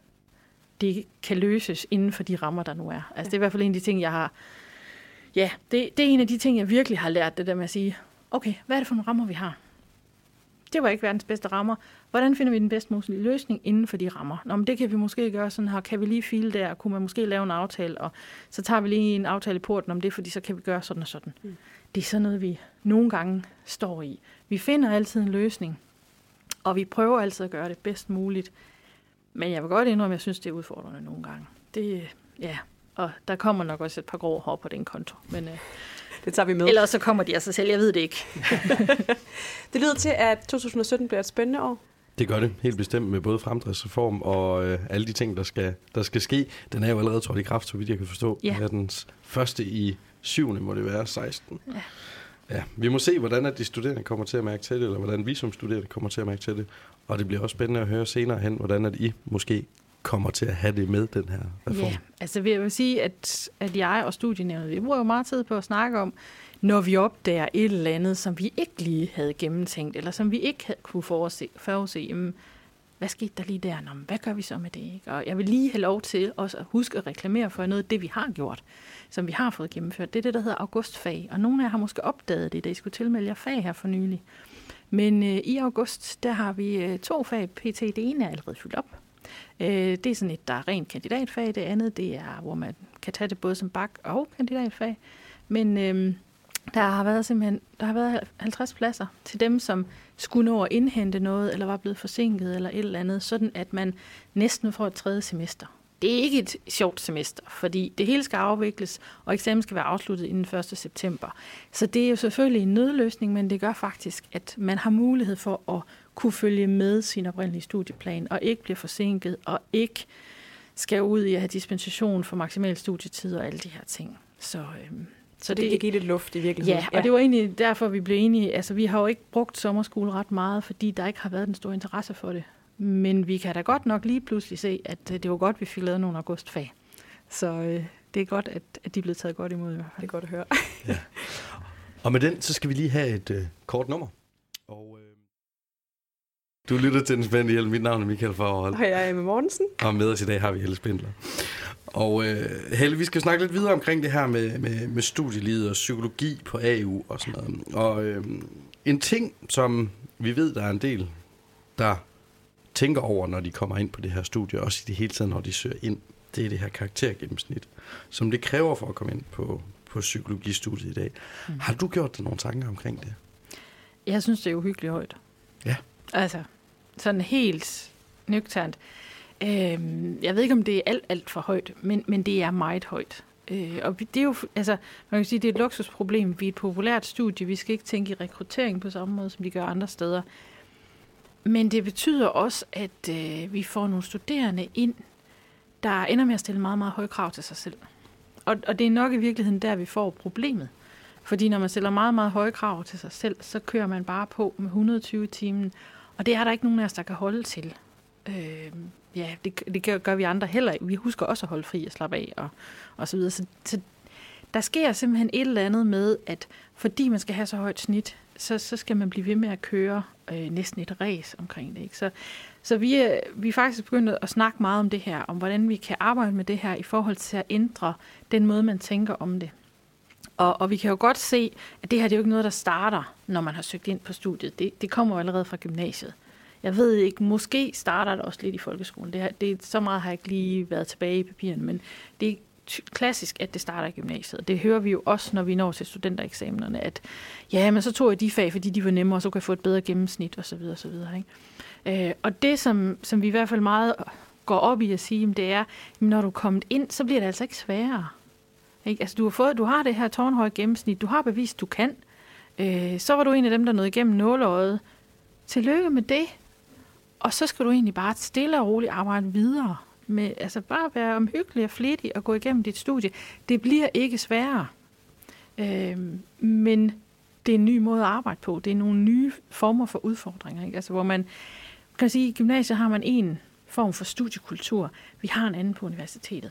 det kan løses inden for de rammer, der nu er. Altså det er i hvert fald en af de ting, jeg har... Ja, det, det er en af de ting, jeg virkelig har lært, det der med at sige, okay, hvad er det for nogle rammer, vi har? Det var ikke verdens bedste rammer. Hvordan finder vi den bedst mulige løsning inden for de rammer? Nå, men det kan vi måske gøre sådan her. Kan vi lige file der? Kunne man måske lave en aftale? Og så tager vi lige en aftale i porten om det, fordi så kan vi gøre sådan og sådan. Mm. Det er sådan noget, vi nogle gange står i. Vi finder altid en løsning, og vi prøver altid at gøre det bedst muligt. Men jeg vil godt indrømme, at jeg synes, det er udfordrende nogle gange. Det, ja, og der kommer nok også et par grå hår på den konto. Men, øh, det tager vi med. Ellers så kommer de af sig selv, jeg ved det ikke. det lyder til, at 2017 bliver et spændende år. Det gør det helt bestemt med både fremdriftsreform og øh, alle de ting, der skal, der skal ske. Den er jo allerede trådt i kraft, så vidt jeg kan forstå. Ja. Det er den første i syvende, må det være, 16. Ja. Ja, vi må se, hvordan at de studerende kommer til at mærke til det, eller hvordan vi som studerende kommer til at mærke til det. Og det bliver også spændende at høre senere hen, hvordan at I måske kommer til at have det med, den her reform. Ja, altså jeg vil sige, at, at jeg og studienævnet, vi bruger jo meget tid på at snakke om, når vi opdager et eller andet, som vi ikke lige havde gennemtænkt, eller som vi ikke havde kunne forudse, forudse jamen, hvad skete der lige der? Nå, hvad gør vi så med det? Ikke? Og jeg vil lige have lov til også at huske at reklamere for noget af det, vi har gjort, som vi har fået gennemført. Det er det, der hedder augustfag. Og nogle af jer har måske opdaget det, da I skulle tilmelde jer fag her for nylig. Men øh, i august, der har vi øh, to fag PT. Det ene er allerede fyldt op. Øh, det er sådan et, der er rent kandidatfag. Det andet, det er, hvor man kan tage det både som bak- og kandidatfag. Men øh, der har været simpelthen der har været 50 pladser til dem, som skulle nå at indhente noget, eller var blevet forsinket, eller et eller andet, sådan at man næsten får et tredje semester. Det er ikke et sjovt semester, fordi det hele skal afvikles, og eksamen skal være afsluttet inden 1. september. Så det er jo selvfølgelig en nødløsning, men det gør faktisk, at man har mulighed for at kunne følge med sin oprindelige studieplan, og ikke bliver forsinket, og ikke skal ud i at have dispensation for maksimal studietid og alle de her ting. Så, øhm, så det, det kan give lidt luft i virkeligheden. Ja, og ja. det var egentlig derfor, vi blev enige. Altså, vi har jo ikke brugt sommerskole ret meget, fordi der ikke har været den store interesse for det. Men vi kan da godt nok lige pludselig se, at øh, det var godt, vi fik lavet nogle augustfag. Så øh, det er godt, at, at de er blevet taget godt imod i hvert fald. Det er godt at høre. ja. Og med den, så skal vi lige have et øh, kort nummer. Og, øh, du lytter til Den Spændende Hjælp. Mit navn er Michael Farhold. Og jeg er Emma Mortensen. Og med os i dag har vi Helle Spindler. Og øh, Helle, vi skal snakke lidt videre omkring det her med, med, med studielivet og psykologi på AU og sådan noget. Og øh, en ting, som vi ved, der er en del, der tænker over, når de kommer ind på det her studie, også i det hele taget, når de søger ind, det er det her karaktergennemsnit, som det kræver for at komme ind på, på psykologistudiet i dag. Mm. Har du gjort dig nogle tanker omkring det? Jeg synes, det er uhyggeligt højt. Ja. Altså, sådan helt nøgternt. Øh, jeg ved ikke, om det er alt, alt for højt, men, men det er meget højt. Øh, og det er jo, altså, man kan sige, det er et luksusproblem. Vi er et populært studie. Vi skal ikke tænke i rekruttering på samme måde, som de gør andre steder. Men det betyder også, at øh, vi får nogle studerende ind, der ender med at stille meget, meget høje krav til sig selv. Og, og det er nok i virkeligheden der, vi får problemet. Fordi når man stiller meget, meget høje krav til sig selv, så kører man bare på med 120 timer, og det er der ikke nogen af os, der kan holde til. Øh, ja, det, det gør vi andre heller. Vi husker også at holde fri og slappe af og, og så videre. Så, så der sker simpelthen et eller andet med, at fordi man skal have så højt snit, så, så skal man blive ved med at køre øh, næsten et race omkring det. Ikke? Så, så vi, øh, vi er faktisk begyndt at snakke meget om det her, om hvordan vi kan arbejde med det her i forhold til at ændre den måde, man tænker om det. Og, og vi kan jo godt se, at det her det er jo ikke noget, der starter, når man har søgt ind på studiet. Det, det kommer jo allerede fra gymnasiet. Jeg ved ikke, måske starter det også lidt i folkeskolen. Det, her, det, så meget har jeg ikke lige været tilbage i papirerne, men det er klassisk, at det starter i gymnasiet. Det hører vi jo også, når vi når til studentereksamenerne, at ja, men så tog jeg de fag, fordi de var nemmere, og så kunne jeg få et bedre gennemsnit osv. osv. Ikke? Øh, og det, som, som vi i hvert fald meget går op i at sige, det er, at når du er kommet ind, så bliver det altså ikke sværere. Ikke? Altså, du har, fået, du har det her tårnhøje gennemsnit, du har bevist, du kan. Øh, så var du en af dem, der nåede igennem nåleøjet. Tillykke med det. Og så skal du egentlig bare stille og roligt arbejde videre. Med, altså bare være omhyggelig og flittig og gå igennem dit studie. Det bliver ikke sværere. Øh, men det er en ny måde at arbejde på. Det er nogle nye former for udfordringer. Ikke? Altså, hvor man kan sige, at i gymnasiet har man en form for studiekultur. Vi har en anden på universitetet.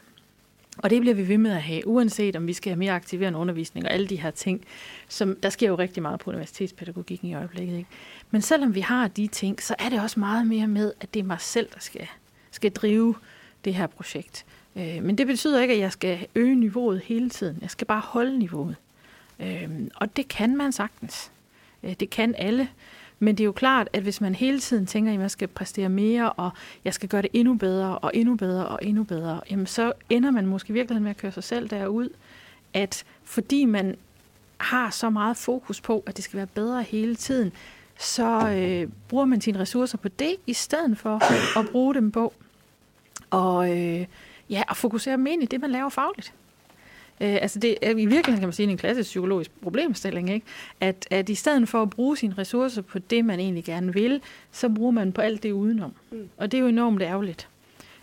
Og det bliver vi ved med at have, uanset om vi skal have mere aktiverende undervisning og alle de her ting. Som, der sker jo rigtig meget på universitetspædagogikken i øjeblikket. Ikke? Men selvom vi har de ting, så er det også meget mere med, at det er mig selv, der skal, skal drive det her projekt. Øh, men det betyder ikke, at jeg skal øge niveauet hele tiden. Jeg skal bare holde niveauet. Øh, og det kan man sagtens. Øh, det kan alle. Men det er jo klart, at hvis man hele tiden tænker, at jeg skal præstere mere, og jeg skal gøre det endnu bedre, og endnu bedre, og endnu bedre, jamen så ender man måske virkelig med at køre sig selv derud, at fordi man har så meget fokus på, at det skal være bedre hele tiden, så øh, bruger man sine ressourcer på det, i stedet for at bruge dem på og, øh, ja, at fokusere mere ind i det, man laver fagligt. Øh, altså det er i virkeligheden, kan man sige, en klassisk psykologisk problemstilling, ikke? At, at i stedet for at bruge sine ressourcer på det, man egentlig gerne vil, så bruger man på alt det udenom. Mm. Og det er jo enormt ærgerligt.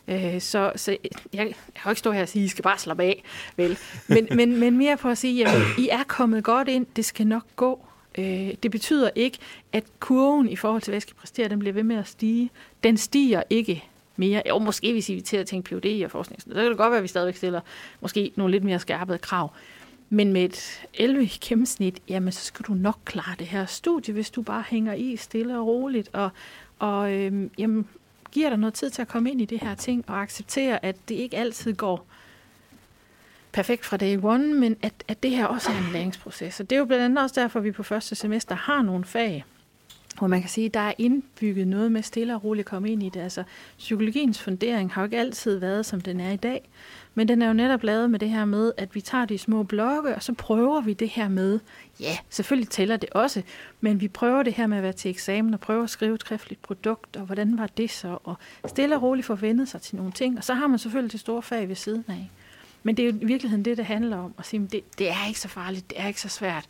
Øh, så, så jeg, jeg kan ikke stå her og sige, at I skal bare slappe af, vel? Men, men, men mere på at sige, at I er kommet godt ind, det skal nok gå. Øh, det betyder ikke, at kurven i forhold til, hvad jeg skal præstere, den bliver ved med at stige. Den stiger ikke mere. Jo, måske hvis I vil til at tænke PhD og forskning. Så kan det godt være, at vi stadigvæk stiller måske nogle lidt mere skærpede krav. Men med et 11 i gennemsnit, jamen så skal du nok klare det her studie, hvis du bare hænger i stille og roligt, og, og øhm, jamen, giver dig noget tid til at komme ind i det her ting, og acceptere, at det ikke altid går perfekt fra day one, men at, at det her også er en læringsproces. Og det er jo blandt andet også derfor, at vi på første semester har nogle fag, hvor man kan sige, at der er indbygget noget med stille og roligt at komme ind i det. Altså, psykologiens fundering har jo ikke altid været, som den er i dag, men den er jo netop lavet med det her med, at vi tager de små blokke, og så prøver vi det her med, ja, selvfølgelig tæller det også, men vi prøver det her med at være til eksamen og prøver at skrive et skriftligt produkt, og hvordan var det så, og stille og roligt forvende sig til nogle ting, og så har man selvfølgelig det store fag ved siden af. Men det er jo i virkeligheden det, det handler om, at sige, det, det er ikke så farligt, det er ikke så svært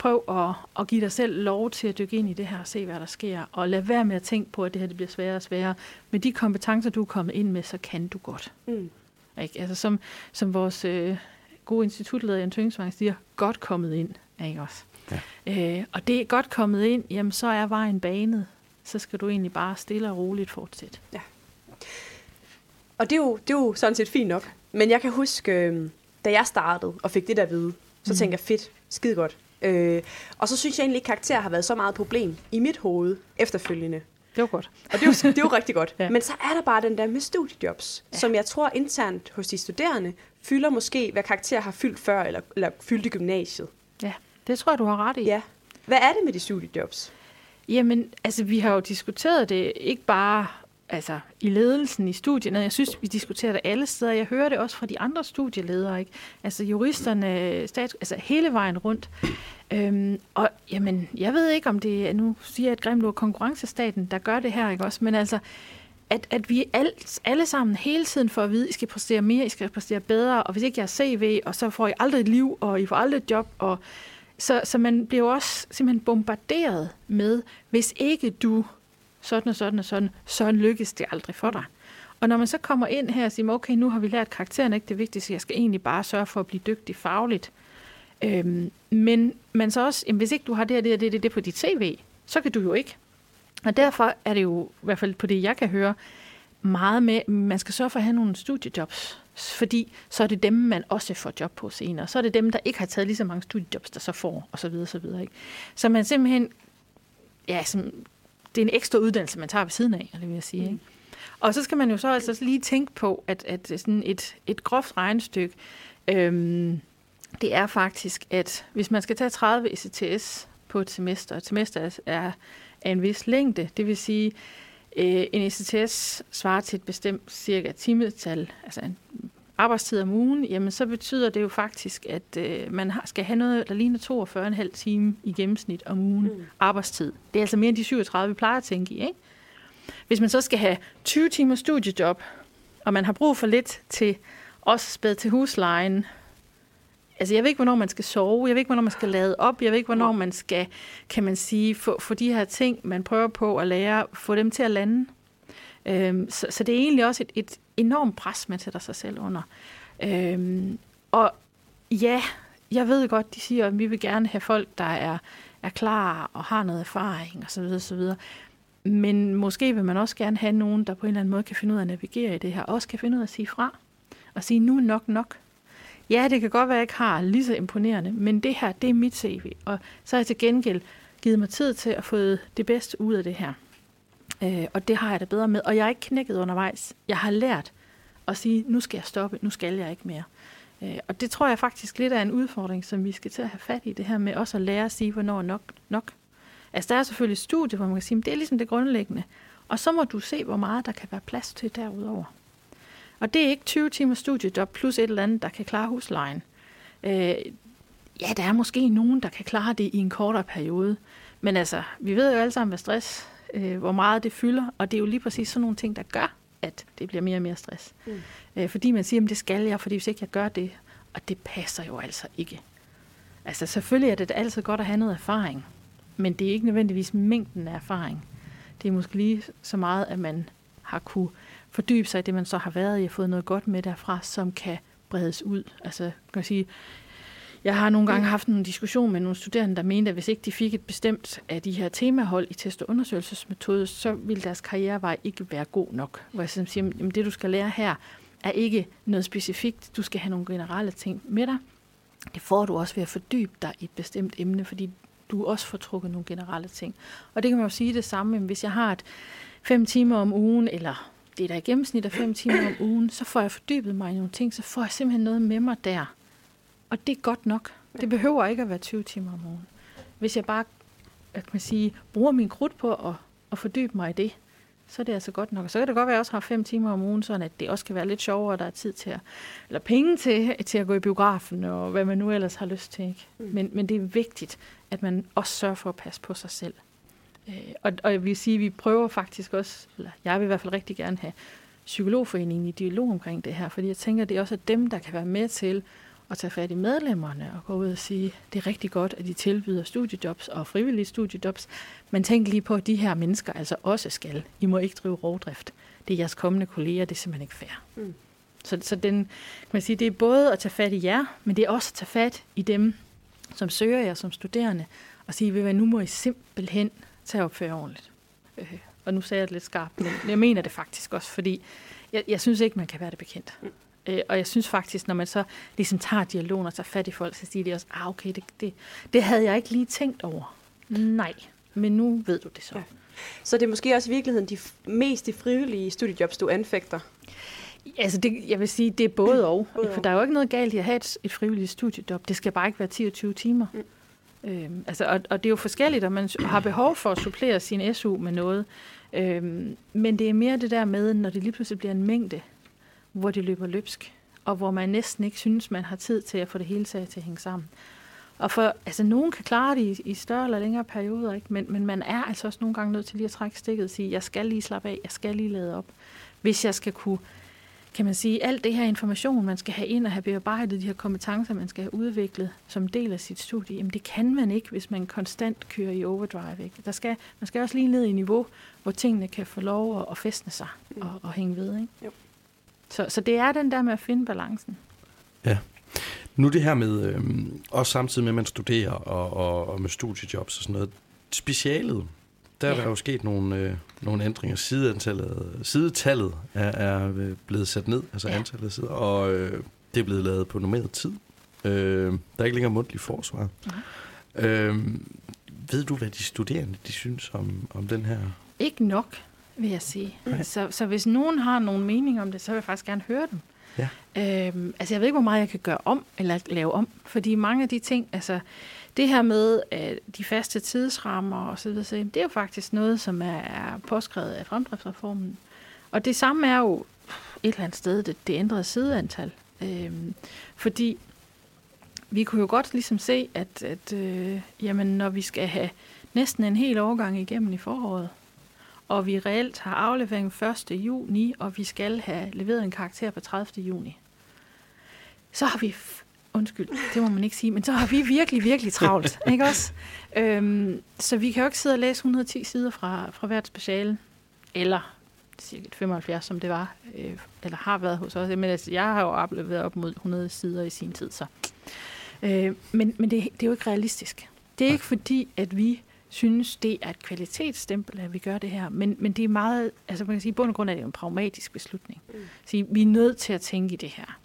prøv at, at give dig selv lov til at dykke ind i det her og se, hvad der sker. Og lad være med at tænke på, at det her det bliver sværere og sværere. Med de kompetencer, du er kommet ind med, så kan du godt. Mm. Ikke? Altså, som, som vores øh, gode institutleder Jan Tøngsvang siger, godt kommet ind. Ikke også? Ja. Øh, og det er godt kommet ind, jamen så er vejen banet. Så skal du egentlig bare stille og roligt fortsætte. Ja. Og det er, jo, det er jo sådan set fint nok. Men jeg kan huske, øh, da jeg startede og fik det der at vide, så mm. tænkte jeg, fedt, skide godt. Øh, og så synes jeg egentlig ikke, at karakter har været så meget problem i mit hoved efterfølgende. Det var godt. Og det er jo, det er jo rigtig godt. ja. Men så er der bare den der med studiejobs, ja. som jeg tror internt hos de studerende fylder måske, hvad karakter har fyldt før, eller, eller fyldt i gymnasiet. Ja, det tror jeg, du har ret i. Ja. Hvad er det med de studiejobs? Jamen, altså vi har jo diskuteret det ikke bare altså, i ledelsen i studierne. Jeg synes, vi diskuterer det alle steder. Jeg hører det også fra de andre studieledere. Ikke? Altså juristerne, stats, altså hele vejen rundt. Øhm, og jamen, jeg ved ikke, om det er, nu siger jeg et grimt ord, konkurrencestaten, der gør det her, ikke også? Men altså, at, at vi alt, alle sammen hele tiden får at vide, at I skal præstere mere, I skal præstere bedre, og hvis ikke jeg har CV, og så får I aldrig et liv, og I får aldrig et job, og så, så man bliver jo også simpelthen bombarderet med, hvis ikke du sådan og sådan og sådan, så lykkes det aldrig for dig. Og når man så kommer ind her og siger, okay, nu har vi lært karakteren ikke det vigtigste, jeg skal egentlig bare sørge for at blive dygtig fagligt. Øhm, men man så også, jamen, hvis ikke du har det her, det her, det, det, det på dit CV, så kan du jo ikke. Og derfor er det jo, i hvert fald på det, jeg kan høre, meget med, man skal sørge for at have nogle studiejobs, fordi så er det dem, man også får job på senere. Så er det dem, der ikke har taget lige så mange studiejobs, der så får, og så videre, så videre. Ikke? Så man simpelthen ja, som det er en ekstra uddannelse, man tager ved siden af, det vil jeg sige. Mm. Ikke? Og så skal man jo så altså lige tænke på, at, at sådan et, et groft regnestykke, øhm, det er faktisk, at hvis man skal tage 30 ECTS på et semester, et semester er af en vis længde, det vil sige, øh, en ECTS svarer til et bestemt cirka timetal, altså en arbejdstid om ugen, jamen så betyder det jo faktisk, at øh, man har, skal have noget, der ligner 42,5 time i gennemsnit om ugen mm. arbejdstid. Det er altså mere end de 37, vi plejer at tænke i. Ikke? Hvis man så skal have 20 timer studiejob, og man har brug for lidt til også spæd til huslejen, altså jeg ved ikke, hvornår man skal sove, jeg ved ikke, hvornår man skal lade op, jeg ved ikke, hvornår man skal, kan man sige, få, få de her ting, man prøver på at lære, få dem til at lande. Øhm, så, så det er egentlig også et, et enormt pres, man sætter sig selv under. Øhm, og ja, jeg ved godt, de siger, at vi vil gerne have folk, der er, er klar og har noget erfaring osv. osv. Men måske vil man også gerne have nogen, der på en eller anden måde kan finde ud af at navigere i det her, og også kan finde ud af at sige fra. Og sige, nu er nok nok. Ja, det kan godt være, at jeg ikke har lige så imponerende, men det her, det er mit CV. Og så har jeg til gengæld givet mig tid til at få det bedste ud af det her. Øh, og det har jeg det bedre med. Og jeg er ikke knækket undervejs. Jeg har lært at sige, nu skal jeg stoppe, nu skal jeg ikke mere. Øh, og det tror jeg faktisk lidt er en udfordring, som vi skal til at have fat i, det her med også at lære at sige, hvornår nok nok. Altså der er selvfølgelig studie, hvor man kan sige, men det er ligesom det grundlæggende. Og så må du se, hvor meget der kan være plads til derudover. Og det er ikke 20 timer studiejob plus et eller andet, der kan klare huslejen. Øh, ja, der er måske nogen, der kan klare det i en kortere periode. Men altså, vi ved jo alle sammen, hvad stress, øh, hvor meget det fylder, og det er jo lige præcis sådan nogle ting, der gør, at det bliver mere og mere stress. Mm. Øh, fordi man siger, at det skal jeg, fordi hvis ikke jeg gør det, og det passer jo altså ikke. Altså selvfølgelig er det altid godt at have noget erfaring, men det er ikke nødvendigvis mængden af erfaring. Det er måske lige så meget, at man har kunne fordybe sig i det, man så har været i, og fået noget godt med derfra, som kan bredes ud. Altså, kan jeg sige, jeg har nogle gange haft en diskussion med nogle studerende, der mente, at hvis ikke de fik et bestemt af de her temahold i test- og undersøgelsesmetode, så ville deres karrierevej ikke være god nok. Hvor jeg siger, at det du skal lære her, er ikke noget specifikt. Du skal have nogle generelle ting med dig. Det får du også ved at fordybe dig i et bestemt emne, fordi du også får trukket nogle generelle ting. Og det kan man jo sige det samme, hvis jeg har et fem timer om ugen, eller det er der i gennemsnit af fem timer om ugen, så får jeg fordybet mig i nogle ting, så får jeg simpelthen noget med mig der. Og det er godt nok. Det behøver ikke at være 20 timer om ugen. Hvis jeg bare at man sige, bruger min krudt på at, at fordybe mig i det, så er det altså godt nok. så kan det godt være, at jeg også har fem timer om ugen, så at det også kan være lidt sjovere, at der er tid til at, eller penge til, til at gå i biografen, og hvad man nu ellers har lyst til. Ikke? Mm. Men, men det er vigtigt, at man også sørger for at passe på sig selv. Øh, og, og jeg vil sige, at vi prøver faktisk også, eller jeg vil i hvert fald rigtig gerne have Psykologforeningen i dialog omkring det her, fordi jeg tænker, at det er også dem, der kan være med til at tage fat i medlemmerne og gå ud og sige, det er rigtig godt, at de tilbyder studiejobs og frivillige studiejobs, men tænk lige på, at de her mennesker altså også skal. I må ikke drive rovdrift. Det er jeres kommende kolleger, det er simpelthen ikke fair. Mm. Så, så den, kan man sige, det er både at tage fat i jer, men det er også at tage fat i dem, som søger jer som studerende, og sige, hvad nu må I simpelthen tage opføre ordentligt. Øh, og nu sagde jeg det lidt skarpt, men jeg mener det faktisk også, fordi jeg, jeg synes ikke, man kan være det bekendt. Mm. Øh, og jeg synes faktisk, når man så ligesom tager dialogen og tager fat i folk, så siger de også, ah okay, det, det, det havde jeg ikke lige tænkt over. Nej, men nu ved du det så. Ja. Så det er måske også i virkeligheden de mest de frivillige studiejobs, du anfægter? Altså, det, jeg vil sige, det er både og. Både for der er jo ikke noget galt i at have et, et frivilligt studiejob. Det skal bare ikke være 10 og 20 timer. Mm. Øhm, altså, og, og det er jo forskelligt, at man har behov for at supplere sin SU med noget. Øhm, men det er mere det der med, når det lige pludselig bliver en mængde, hvor det løber løbsk, og hvor man næsten ikke synes, man har tid til at få det hele taget til at hænge sammen. Og for, altså, nogen kan klare det i, i større eller længere perioder, ikke? Men, men man er altså også nogle gange nødt til lige at trække stikket og sige, jeg skal lige slappe af, jeg skal lige lade op, hvis jeg skal kunne kan man sige, alt det her information, man skal have ind og have bearbejdet, de her kompetencer, man skal have udviklet som del af sit studie, jamen det kan man ikke, hvis man konstant kører i overdrive. Ikke? Der skal, man skal også lige ned i niveau, hvor tingene kan få lov at, at festne sig mm. og, og hænge ved. Ikke? Jo. Så, så det er den der med at finde balancen. Ja. Nu det her med, øh, også samtidig med, at man studerer og, og, og med studiejobs og sådan noget, specialet, der ja. er der jo sket nogle, øh, nogle ændringer. Sideantallet, sidetallet er, er blevet sat ned, altså ja. antallet af sider, og øh, det er blevet lavet på normeret tid. Øh, der er ikke længere mundtlig forsvar. Ja. Øh, ved du, hvad de studerende de synes om, om den her? Ikke nok, vil jeg sige. Så, så hvis nogen har nogen mening om det, så vil jeg faktisk gerne høre dem. Ja. Øhm, altså jeg ved ikke, hvor meget jeg kan gøre om, eller lave om, fordi mange af de ting, altså det her med at de faste tidsrammer og så videre, det er jo faktisk noget, som er, er påskrevet af fremdriftsreformen. Og det samme er jo et eller andet sted det, det ændrede sideantal. Øhm, fordi vi kunne jo godt ligesom se, at, at øh, jamen, når vi skal have næsten en hel årgang igennem i foråret, og vi reelt har aflevering 1. juni, og vi skal have leveret en karakter på 30. juni, så har vi Undskyld, det må man ikke sige, men så har vi virkelig, virkelig travlt, ikke også? Øhm, så vi kan jo ikke sidde og læse 110 sider fra, fra hvert speciale, eller cirka 75, som det var, øh, eller har været hos os. Men altså, jeg har jo oplevet op mod 100 sider i sin tid, så. Øh, men men det, det er jo ikke realistisk. Det er ikke fordi, at vi synes, det er et kvalitetsstempel, at vi gør det her. Men, men det er meget, altså man kan sige, i bund og grund er det en pragmatisk beslutning. Mm. Så vi er nødt til at tænke i det her.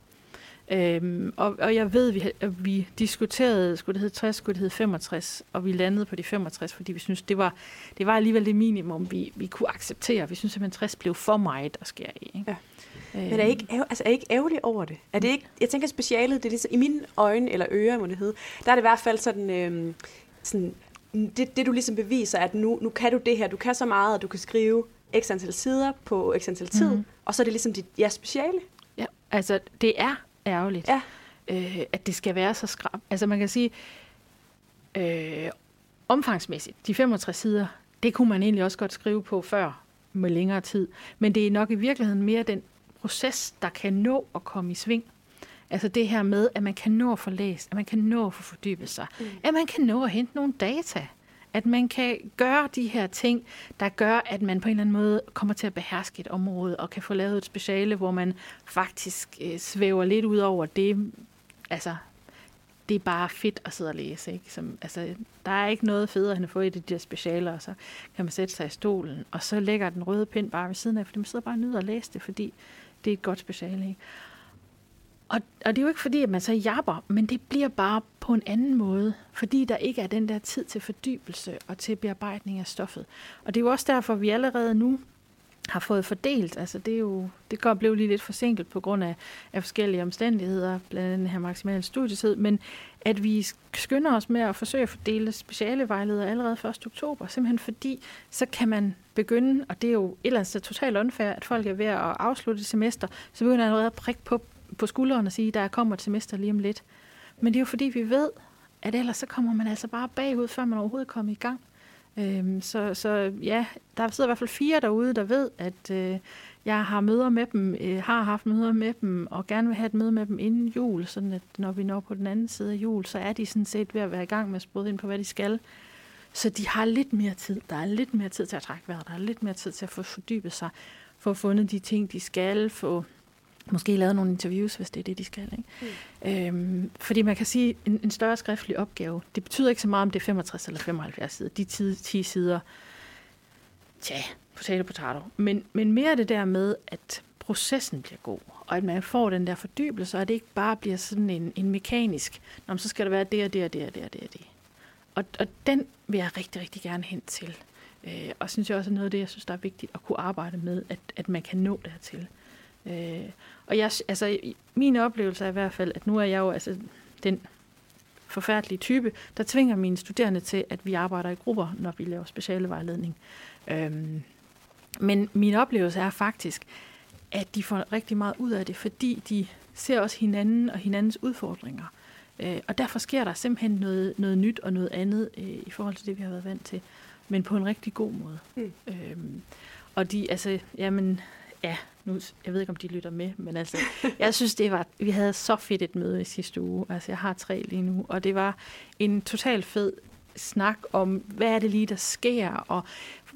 Øhm, og, og jeg ved, vi, at vi diskuterede, skulle det hedde 60, skulle det hedde 65, og vi landede på de 65, fordi vi synes, det var, det var alligevel det minimum, vi, vi kunne acceptere. Vi synes simpelthen, 60 blev for meget at skære i. Ikke? Ja. Øhm. Men er I ikke, altså, er I ikke ærgerlig over det? Er det ikke, jeg tænker, specialet, det er ligesom, i mine øjne, eller ører, må det hedde, der er det i hvert fald sådan, øhm, sådan det, det du ligesom beviser, at nu, nu kan du det her, du kan så meget, at du kan skrive x antal sider på x antal tid, mm-hmm. og så er det ligesom dit ja, speciale. Ja, altså det er ærgerligt, ja. øh, at det skal være så skrab. Altså man kan sige, øh, omfangsmæssigt, de 65 sider, det kunne man egentlig også godt skrive på før med længere tid. Men det er nok i virkeligheden mere den proces, der kan nå at komme i sving. Altså det her med, at man kan nå at få læst, at man kan nå at få fordybet sig, mm. at man kan nå at hente nogle data, at man kan gøre de her ting, der gør, at man på en eller anden måde kommer til at beherske et område, og kan få lavet et speciale, hvor man faktisk øh, svæver lidt ud over det, altså det er bare fedt at sidde og læse. Ikke? Som, altså, der er ikke noget federe end at få et af de der specialer, og så kan man sætte sig i stolen, og så lægger den røde pind bare ved siden af, fordi man sidder bare og nyder at læse det, fordi det er et godt speciale. Ikke? Og, og det er jo ikke fordi, at man så jabber, men det bliver bare på en anden måde, fordi der ikke er den der tid til fordybelse og til bearbejdning af stoffet. Og det er jo også derfor, at vi allerede nu har fået fordelt. Altså det er jo, det går blev lige lidt forsinket på grund af, af forskellige omstændigheder, blandt andet den her maksimale studietid, men at vi skynder os med at forsøge at fordele speciale vejledere allerede 1. oktober, simpelthen fordi, så kan man begynde, og det er jo et eller andet totalt unfair, at folk er ved at afslutte semester, så begynder man allerede at prikke på på skulderen og sige, der kommer et semester lige om lidt. Men det er jo fordi, vi ved, at ellers så kommer man altså bare bagud, før man overhovedet kommer i gang. Øhm, så, så ja, der sidder i hvert fald fire derude, der ved, at øh, jeg har møder med dem, øh, har haft møder med dem, og gerne vil have et møde med dem inden jul, sådan at når vi når på den anden side af jul, så er de sådan set ved at være i gang med at sprøde ind på, hvad de skal. Så de har lidt mere tid. Der er lidt mere tid til at trække vejret. Der er lidt mere tid til at få fordybet sig, få fundet de ting, de skal, få måske lavet nogle interviews, hvis det er det, de skal. Ikke? Mm. Øhm, fordi man kan sige, en, en større skriftlig opgave, det betyder ikke så meget, om det er 65 eller 75 sider. De 10, 10 sider, tja, potato potato. Men, men mere det der med, at processen bliver god, og at man får den der fordybelse, og at det ikke bare bliver sådan en, en mekanisk, Nå, så skal der være det og det og det og det og det. Og, det. Og, og den vil jeg rigtig, rigtig gerne hen til. Øh, og synes jeg også er noget af det, jeg synes, der er vigtigt at kunne arbejde med, at, at man kan nå dertil. Øh, og jeg, altså, min oplevelse er i hvert fald, at nu er jeg jo altså den forfærdelige type, der tvinger mine studerende til, at vi arbejder i grupper, når vi laver speciale vejledning. Øhm, men min oplevelse er faktisk, at de får rigtig meget ud af det, fordi de ser også hinanden og hinandens udfordringer. Øh, og derfor sker der simpelthen noget, noget nyt og noget andet øh, i forhold til det, vi har været vant til, men på en rigtig god måde. Mm. Øhm, og de, altså, jamen, ja, nu, jeg ved ikke, om de lytter med, men altså, jeg synes, det var, vi havde så fedt et møde i sidste uge. Altså, jeg har tre lige nu, og det var en total fed snak om, hvad er det lige, der sker, og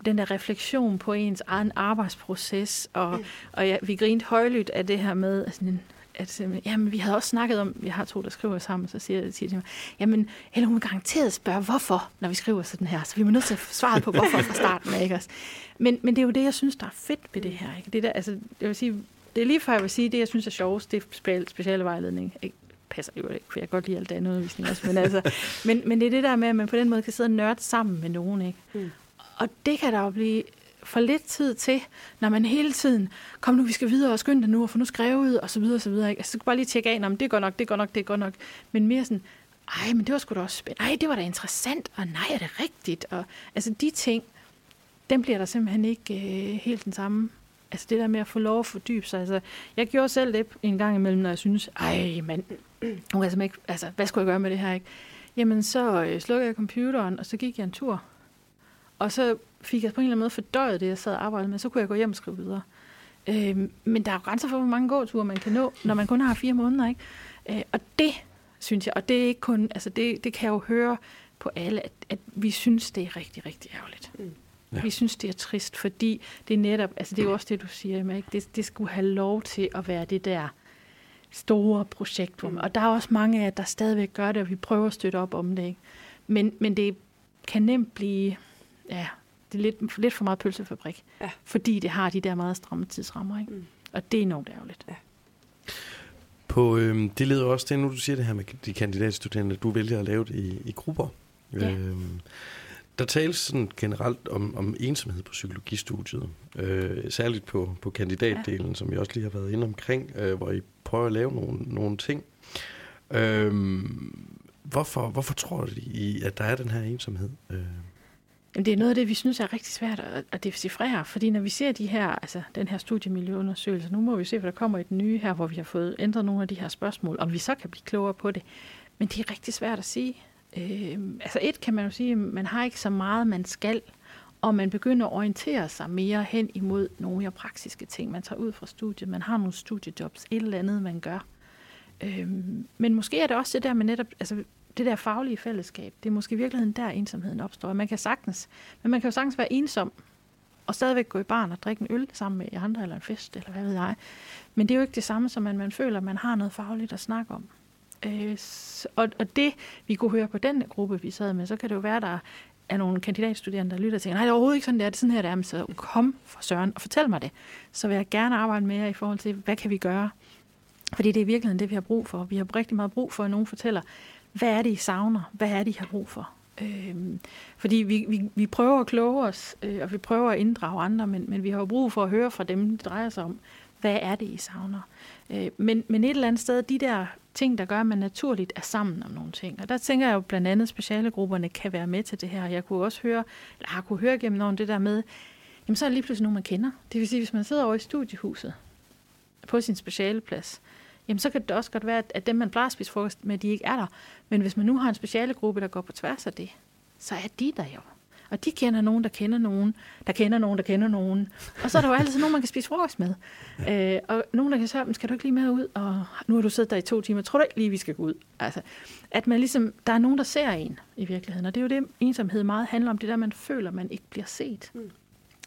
den der refleksion på ens egen arbejdsproces, og, mm. og ja, vi grinte højlydt af det her med, altså, at jamen, vi havde også snakket om, vi har to, der skriver sammen, så siger, siger de mig, jamen, eller hun garanteret spørge, hvorfor, når vi skriver sådan her. Så vi er nødt til at svare på, hvorfor fra starten af, ikke også? Men, men det er jo det, jeg synes, der er fedt ved det her. Ikke? Det, der, altså, jeg vil sige, det er lige før, jeg vil sige, det, jeg synes er sjovest, det er speciale vejledning. Ikke? passer jo ikke, for jeg kan godt lide alt andet undervisning også. Men, altså, men, men det er det der med, at man på den måde kan sidde og nørde sammen med nogen. Ikke? Mm. Og det kan der jo blive for lidt tid til, når man hele tiden, kom nu, vi skal videre og skynd dig nu, og få nu skrevet, og så videre, og så videre. Ikke? Altså, så bare lige tjekke af, om det går nok, det går nok, det går nok. Men mere sådan, ej, men det var sgu da også spændende. Ej, det var da interessant, og nej, er det rigtigt? Og, altså, de ting, den bliver der simpelthen ikke øh, helt den samme. Altså, det der med at få lov at fordybe sig. Altså, jeg gjorde selv det en gang imellem, når jeg synes, ej, mand, nu kan jeg ikke, altså, hvad skulle jeg gøre med det her, ikke? Jamen, så øh, slukkede jeg computeren, og så gik jeg en tur. Og så fik jeg på en eller anden måde fordøjet det, jeg sad og arbejdede med, så kunne jeg gå hjem og skrive videre. Øh, men der er jo grænser for, hvor mange gåture man kan nå, når man kun har fire måneder. Ikke? Øh, og det synes jeg, og det er ikke kun, altså det, det kan jeg jo høre på alle, at, at vi synes, det er rigtig, rigtig ærgerligt. Mm. Ja. Vi synes, det er trist, fordi det er netop, altså det er jo også det, du siger, ikke? Det, det skulle have lov til at være det der store projekt. Man, og der er også mange af jer, der stadigvæk gør det, og vi prøver at støtte op om det. Ikke? Men, men det kan nemt blive, ja, det er lidt, lidt for meget pølsefabrik. Ja. Fordi det har de der meget stramme tidsrammer. Ikke? Mm. Og det er enormt ærgerligt. Ja. På, øh, det leder også til, nu du siger det her med de kandidatstuderende, du vælger at lave det i, i grupper. Ja. Øhm, der tales sådan generelt om, om ensomhed på psykologistudiet, øh, særligt på, på kandidatdelen, ja. som jeg også lige har været inde omkring, øh, hvor I prøver at lave nogle, nogle ting. Øhm, hvorfor, hvorfor tror I, at der er den her ensomhed? Øh, Jamen, det er noget af det, vi synes er rigtig svært at, at decifrere, fordi når vi ser de her, altså den her studiemiljøundersøgelse, nu må vi se, hvad der kommer i den nye her, hvor vi har fået ændret nogle af de her spørgsmål, om vi så kan blive klogere på det. Men det er rigtig svært at sige. Øh, altså et kan man jo sige, man har ikke så meget, man skal, og man begynder at orientere sig mere hen imod nogle af praktiske ting. Man tager ud fra studiet, man har nogle studiejobs, et eller andet, man gør. Øh, men måske er det også det der med netop, altså det der faglige fællesskab, det er måske i virkeligheden der ensomheden opstår. Man kan sagtens, men man kan jo sagtens være ensom, og stadigvæk gå i barn og drikke en øl sammen med andre, eller en fest, eller hvad ved jeg. Men det er jo ikke det samme, som at man føler, at man har noget fagligt at snakke om. Øh, og, og det, vi kunne høre på den gruppe, vi sad med, så kan det jo være, der er nogle kandidatstuderende, der lytter og tænker, nej, det er overhovedet ikke sådan, det er, det er sådan her, det er, men så kom for Søren og fortæl mig det. Så vil jeg gerne arbejde med jer i forhold til, hvad kan vi gøre? Fordi det er i virkeligheden det, vi har brug for. Vi har rigtig meget brug for, at nogen fortæller, hvad er det, I savner? Hvad er det, I har brug for? Øh, fordi vi, vi, vi prøver at kloge os, øh, og vi prøver at inddrage andre, men, men vi har jo brug for at høre fra dem, det drejer sig om, hvad er det, I savner? Øh, men, men et eller andet sted, de der ting, der gør, at man naturligt er sammen om nogle ting. Og der tænker jeg jo blandt andet, at specialegrupperne kan være med til det her. Jeg kunne også høre, eller har kunne høre gennem nogen det der med, jamen så er det lige pludselig nogen, man kender. Det vil sige, hvis man sidder over i studiehuset på sin specialeplads, jamen så kan det også godt være, at- dem, man plejer at spise frokost med, de ikke er der. Men hvis man nu har en specialegruppe, der går på tværs af det, så er de der jo. Og de kender nogen, der kender nogen, der kender nogen, der kender nogen. Og så er der jo altid nogen, man kan spise frokost med. Øh, og nogen, der kan sige, skal du ikke lige med ud? Og nu har du siddet der i to timer. Tror du ikke lige, vi skal gå ud? Altså, at man ligesom, der er nogen, der ser en i virkeligheden. Og det er jo det, ensomhed meget handler om. Det der, man føler, man ikke bliver set. Mm.